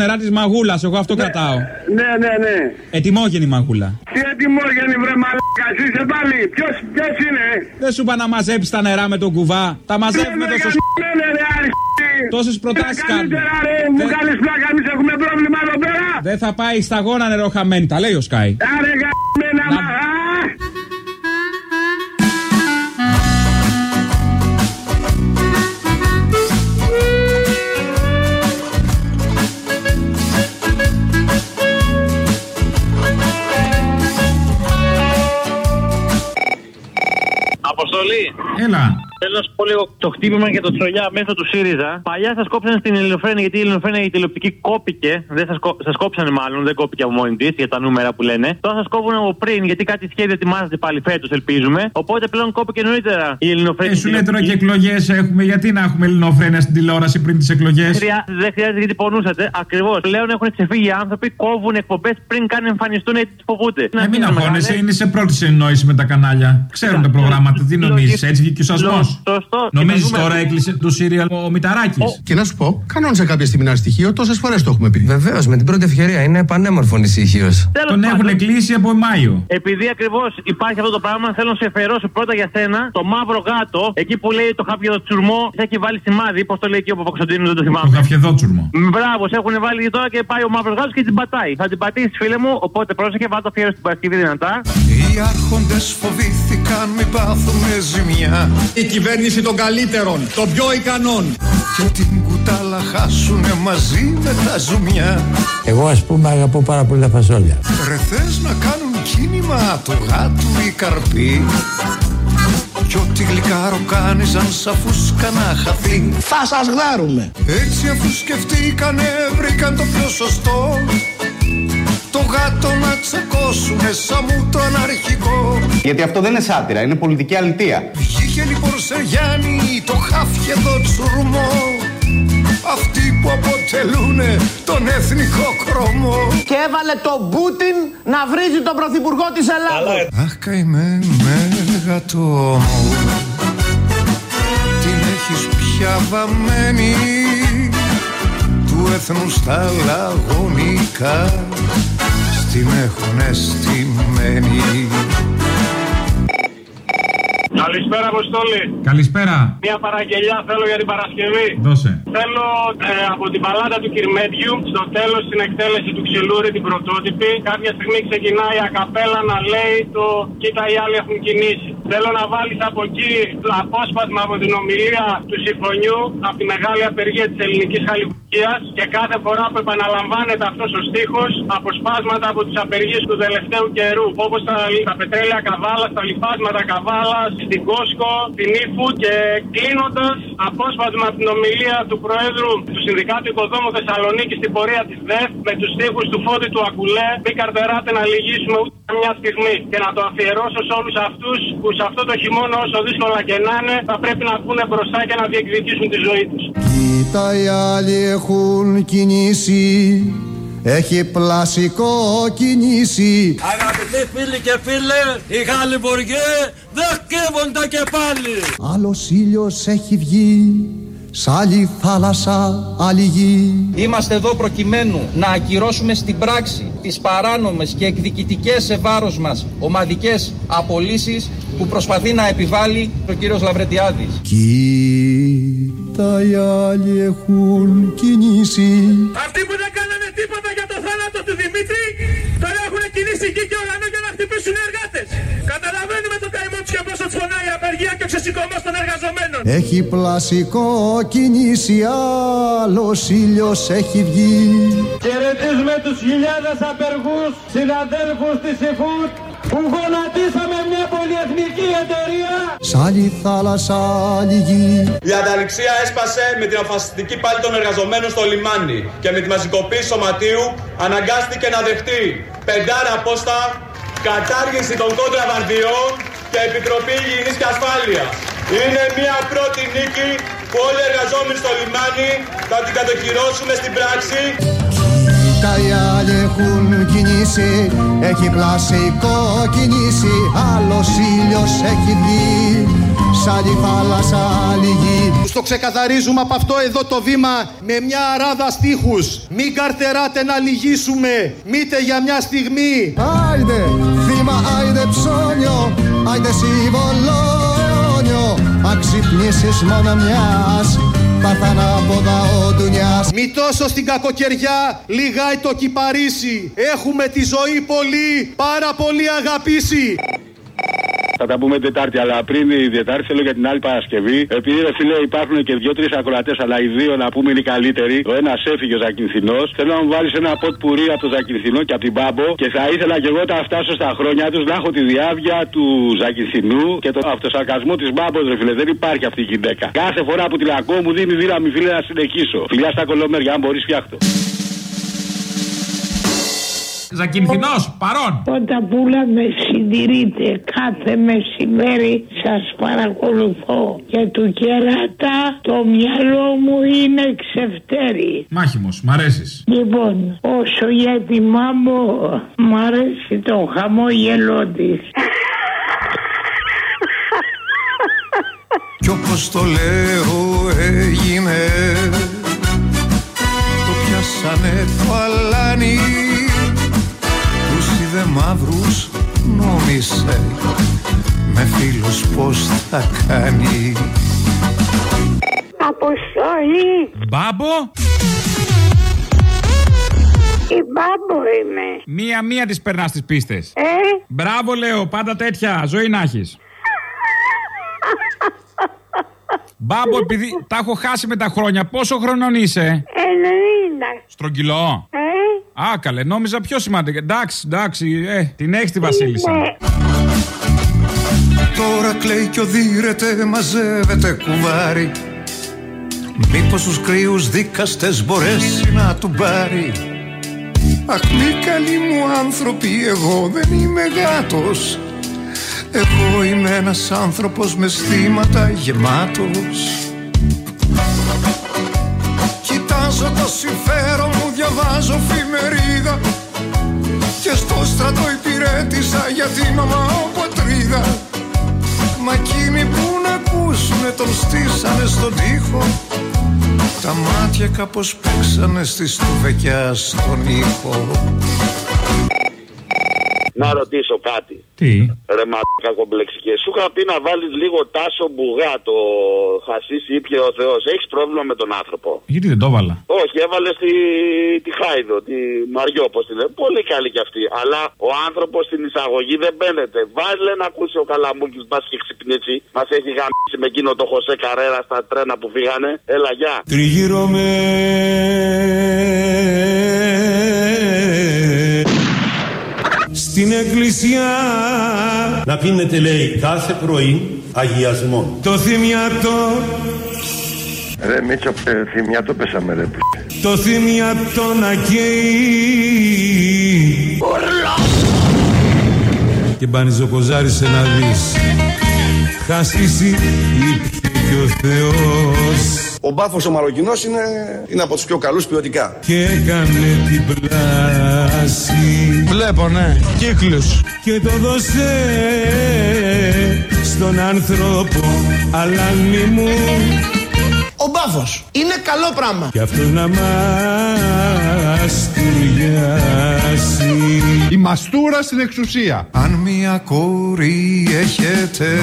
S19: νερά της μαγούλας. Εγώ αυτό κρατάω.
S27: Ναι, ναι, ναι.
S19: Ετοιμόγενη μαγούλα.
S27: Τι ετοιμόγενη βρε μαλάκα, είσαι πάλι. Ποιος, ποιος είναι;
S19: Δεν σου είπα να μαζέψεις τα νερά με τον κουβά. Τα μαζεύουμε
S27: Ναι,
S19: τόσο.
S27: ναι, ρε, αριστεί.
S19: Τόσες προτάσεις κάνουμε.
S27: Καλύτερα ρε, μου κάνεις πλάκα, εμείς έχουμε πρόβλημα εδώ πέρα.
S19: Δεν θα πάει στα γόνα νερό χαμένη. Τα λέει ο Σκάι.
S27: Άρε γαμμένα
S35: Αποστολή.
S19: Έλα.
S35: Θέλω να σου πω λίγο το χτύπημα για το τσολιά μέσω του ΣΥΡΙΖΑ. Παλιά σας κόψανε στην Ελληνοφρένεια γιατί η Ελληνοφρένεια η τηλεοπτική κόπηκε. Δεν σας κό... σας κόψανε μάλλον, δεν κόπηκε από μόνη της για τα νούμερα που λένε. Τώρα σας κόβουν από πριν γιατί κάτι σχέδια ετοιμάζεται πάλι φέτος, ελπίζουμε. Οπότε πλέον κόπηκε νωρίτερα η Ελληνοφρένεια.
S19: Ε, σου λέει τώρα και εκλογές έχουμε. Γιατί να έχουμε ελληνοφρένεια στην τηλεόραση πριν τις εκλογές;
S35: Χρειά- Δεν χρειάζεται γιατί πονούσατε. Ακριβώς. Πλέον έχουν ξεφύγει οι άνθρωποι, κόβουν εκπομπές πριν καν εμφανιστούν γιατί τι φοβούνται.
S19: Ε, μην αγχώνεσαι, είναι σε πρώτη συνεννόηση με τα κανάλια. Ξέρουν τα προγράμματα, τι νομίζεις, έτσι βγήκε ο σασμός;
S35: Σωστό.
S19: Νομίζεις τώρα έκλεισε το σύριαλ ο Μηταράκης;
S36: Και να σου πω, κανόνισε κάποια στιγμή ένα στοιχείο, τόσες φορές το έχουμε πει.
S37: Βεβαίως, με την πρώτη ευκαιρία είναι πανέμορφο ησυχίο.
S19: Τον έχουν κλείσει από Μάιο.
S35: Επειδή ακριβώς υπάρχει αυτό το πράγμα, θέλω να σε εφερώσω πρώτα για σένα το μαύρο γάτο. Εκεί που λέει το χάπιο τσουρμό, σε έχει βάλει σημάδι. Πώς το λέει εκεί ο Παπακοσταντίνου, δεν το
S19: Το
S35: θυμάμαι.
S19: χαφιεδότσουρμο.
S35: Μ, Μπράβο, σε έχουν βάλει τώρα και πάει ο μαύρος γάτος και την πατάει. Θα την πατήσεις, φίλε μου, οπότε πρόσεχε, βάλει το φιέρο στην Παρασκευή δυνατά.
S34: Οι άρχοντες φοβήθηκαν μην πάθουνε ζημιά
S26: Η κυβέρνηση των καλύτερων, των πιο ικανών.
S34: Και την κουτάλα χάσουνε μαζί με τα ζουμιά
S37: Εγώ, ας πούμε, αγαπώ πάρα πολύ τα φασόλια.
S34: Ρε θες να κάνουν κίνημα το γάτου οι καρποί Κι ό,τι γλυκάρο κάνεις αν σ' αφούσκα να χαθεί
S31: Θα σας γδάρουμε.
S34: Έτσι αφού σκεφτήκανε βρήκαν το πιο σωστό Το γάτο να τσακώσουνε σαν μου το αναρχικό.
S33: Γιατί αυτό δεν είναι σάτυρα, είναι πολιτική αλητεία.
S34: Βγήκε λοιπόν σε Γιάννη το χάφιεδο τσουρμό Αυτοί που αποτελούνε τον εθνικό χρωμό.
S31: Και έβαλε τον Πούτιν να βρίζει τον πρωθυπουργό της Ελλάδος.
S34: Αχ καημένο γατό μου Την έχεις πια βαμμένη Του έθνους τα λαγωνικά. Στην έχουν αισθημένη
S35: Καλησπέρα, Αποστόλη.
S19: Καλησπέρα.
S35: Μια παραγγελιά θέλω για την Παρασκευή.
S19: Δώσε.
S35: Θέλω ε, από την παλάτα του Κυρμέντιου στο τέλος στην εκτέλεση του Ξυλούρη, την πρωτότυπη. Κάποια στιγμή ξεκινάει η ακαπέλα να λέει το Κοίτα, οι άλλοι έχουν κινήσει. Θέλω να βάλεις από εκεί το απόσπασμα από την ομιλία του συμφωνιού από τη μεγάλη απεργία της ελληνικής χαλιβουργία και κάθε φορά που επαναλαμβάνεται αυτός ο στίχος αποσπάσματα από τις απεργίες του τελευταίου καιρού. Όπως τα, τα πετρέλαια καβάλα, τα λιφάσματα καβάλα, στην Κόσκο, την Ήφου και κλείνοντας απόσπασμα από την ομιλία του Προέδρου του Συνδικάτου Οικοδόμου Θεσσαλονίκη στην πορεία της ΔΕΦ με τους στίχους του Φώτη του Ακουλέ. Μην καρτεράτε να λυγίσουμε ούτε μια στιγμή και να το αφιερώσω σε όλους αυτούς που σε αυτό το χειμώνα, όσο δύσκολα και να είναι, θα πρέπει να βγουν μπροστά και να διεκδικήσουν τη ζωή τους.
S34: Κοίτα οι άλλοι έχουν κινήσει Έχει πλασικό κινήσει
S29: Αγαπητοί φίλοι και φίλες, οι Γαλλιβουργοί δεν κύβονται και πάλι.
S34: Άλλος ήλιος έχει βγει Σ' άλλη θάλασσα άλλη γη
S38: Είμαστε εδώ προκειμένου να ακυρώσουμε στην πράξη τις παράνομες και εκδικητικές σε βάρος μας ομαδικές απολύσεις που προσπαθεί να επιβάλλει ο κύριος Λαβρετιάδης.
S34: Κοίτα οι άλλοι έχουν κινήσει
S29: Αυτοί που δεν κάνανε τίποτα για το θάνατο του Δημήτρη, τώρα έχουν κινήσει γη και ουρανό για να χτυπήσουν οι εργάτες. Καταλαβαίνουμε το καημό τους και πόσο τους φωνάει η απεργία και ο ξεσηκωμός των εργαζομένων.
S34: Έχει πλασικό κινήσει Άλλος ήλιος έχει βγει.
S29: Χαιρετίζουμε τους χιλιάδες απεργούς συναδέλφους της ΕΦΟΥΤ που γονατίσαμε μια πολυεθνική εταιρεία.
S34: Σ' άλλη θάλασσα άλλη γη.
S26: Η ανταληξία έσπασε με την αποφασιστική πάλη των εργαζομένων στο λιμάνι και με τη μαζικοποίηση σωματείου αναγκάστηκε να δεχτεί
S39: πεντάρα πόστα, κατάργηση των κόντραβαρδιών και Επιτροπή Υγιεινής και Ασφάλειας. Είναι μια πρώτη νίκη που όλοι οι εργαζόμενοι στο λιμάνι θα την κατοχυρώσουμε στην πράξη.
S40: Τα οι άλλοι έχουν κινήσει, έχει πλασικό κινήσει, άλλος ήλιος έχει βγει, σαν τη θάλασσα άλλη γη.
S41: Στο ξεκαθαρίζουμε από αυτό εδώ το βήμα με μια αράδα στίχους. Μην καρτεράτε να λυγίσουμε, μήτε για μια στιγμή.
S40: Άιντε, θύμα, άιντε ψώνιο, άιντε συμβολόνιο, αν ξυπνήσεις μόνο μιας, θα θα ανάποδα ο ντουνιάς.
S41: Μη τόσο στην κακοκαιριά λιγάει το κυπαρίσι. Έχουμε τη ζωή πολύ, πάρα πολύ αγαπήσει.
S42: Θα τα πούμε Τετάρτη, αλλά πριν η Τετάρτη θέλω για την άλλη Παρασκευή. Επειδή ρε φίλε υπάρχουν και δύο-τρει ακροατές, αλλά οι δύο να πούμε είναι οι καλύτεροι. Ο ένας έφυγε ο Ζακυνθινό. Θέλω να μου βάλεις ένα ποτ πουρί από τον Ζακυνθινό και από την Μπάμπο. Και θα ήθελα και εγώ όταν φτάσω στα χρόνια τους να έχω τη διάβια του Ζακυνθινού και τον αυτοσαρκασμό της Μπάμπος, ρε φίλε. Δεν υπάρχει αυτή η γυναίκα. Κάθε φορά που την ακούω μου δίνει δύναμη, φίλε, να συνεχίσω. Φιλιά στα κολομέρια, αν μπορείς φτιάχτω.
S19: Ζακυνθινός, παρόν.
S43: Όταν πουλα με συντηρείτε κάθε μεσημέρι σας παρακολουθώ και του κεράτα το μυαλό μου είναι ξεφτέρι.
S19: Μάχημος, μ' αρέσεις.
S43: Λοιπόν, όσο για τη μάμπο μ' αρέσει το χαμόγελό της.
S34: Κι όπως το λέω έγινε Το πιάσανε το αλάνι Τους είδε μαύρους νόμισε Με φίλους πως θα κάνει
S43: Αποστολή,
S19: Μπάμπο,
S43: η μπάμπο είμαι.
S19: μία-μία τις περνάς τις πίστες.
S43: Ε,
S19: Μπράβο, λέω, πάντα τέτοια. Ζωή να έχεις. Μπάμπο, επειδή τα έχω χάσει με τα χρόνια, πόσο χρονών είσαι;
S43: 90.
S19: Στρογγυλό.
S43: Ε,
S19: Α, καλέ, νόμιζα πιο σημαντικό. Εντάξει, εντάξει, ε, την έχεις τη Βασίλισσα.
S43: ναι.
S34: Τώρα κλαίει κι οδύρεται, μαζεύεται κουβάρι Μήπως τους κρύους δίκαστες μπορέσει να του πάρει Αχ μη καλοί μου άνθρωποι, εγώ δεν είμαι γάτος Εγώ είμαι ένας άνθρωπος με στήματα γεμάτος Κοιτάζω το συμφέρον μου, διαβάζω φημερίδα Και στο στρατό υπηρέτησα για τη μαμά πατρίδα. Μα εκείνοι που να ακούσουνε τον στήσανε στον τοίχο Τα μάτια κάπως παίξανε στη στουβεκιά στον ήχο
S44: Να ρωτήσω κάτι.
S19: Τι;
S44: Ρε μαλάκα κομπλεξικέ. Σου είχα πει να βάλεις λίγο τάσο μπουγά το χασίσι ήπια ο Θεός. Έχεις πρόβλημα με τον άνθρωπο;
S19: Γιατί δεν το έβαλα;
S44: Όχι, έβαλες τη, τη Χάιδο, τη Μαριό, πώ τη λένε. Πολύ καλή κι αυτή. Αλλά ο άνθρωπος στην εισαγωγή δεν μπαίνεται. Βάλε να ακούσει ο Καλαμούκης, μπας και ξυπνήσει. Μας έχει γαμίσει με εκείνο το Χωσέ Καρέρα στα τρένα που φύγανε. Έλα, γεια.
S34: Τριγύρω με
S45: στην εκκλησιά να πίνετε λέει κάθε πρωί αγιασμό. Το θυμιατό,
S46: Ρε Μίτσο, ε, θυμιά το πέσαμε ρε.
S45: το θυμιατό να καίει. Και μπανιζοκοζάρισε να δεις Χασίσει ήπια και ο Θεός
S31: Ο μπάφος ο Μαροκινός είναι, είναι από τους πιο καλούς ποιοτικά.
S45: και έκανε την πλάση
S36: Βλέπω, ναι. Κύκλους.
S45: και το δώσε στον άνθρωπο αλλά μη μου
S36: Ο μπάφος είναι καλό πράγμα.
S45: κι αυτός να μας τουριάσει
S36: Η μαστούρα στην εξουσία.
S34: Αν μια κόρη έχετε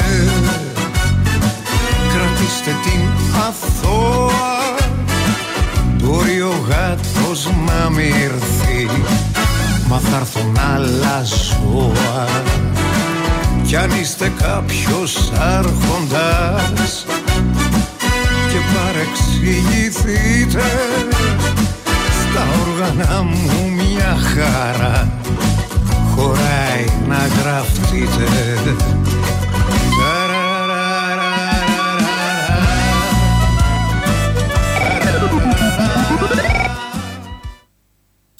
S34: Κρατήστε την αθώα Μπορεί ο γάτος να μη έρθει Μα θα έρθουν άλλα ζώα Κι αν είστε κάποιος άρχοντας Και παρεξηγηθείτε Στα όργανα μου μια χαρά χωράει να γραφτείτε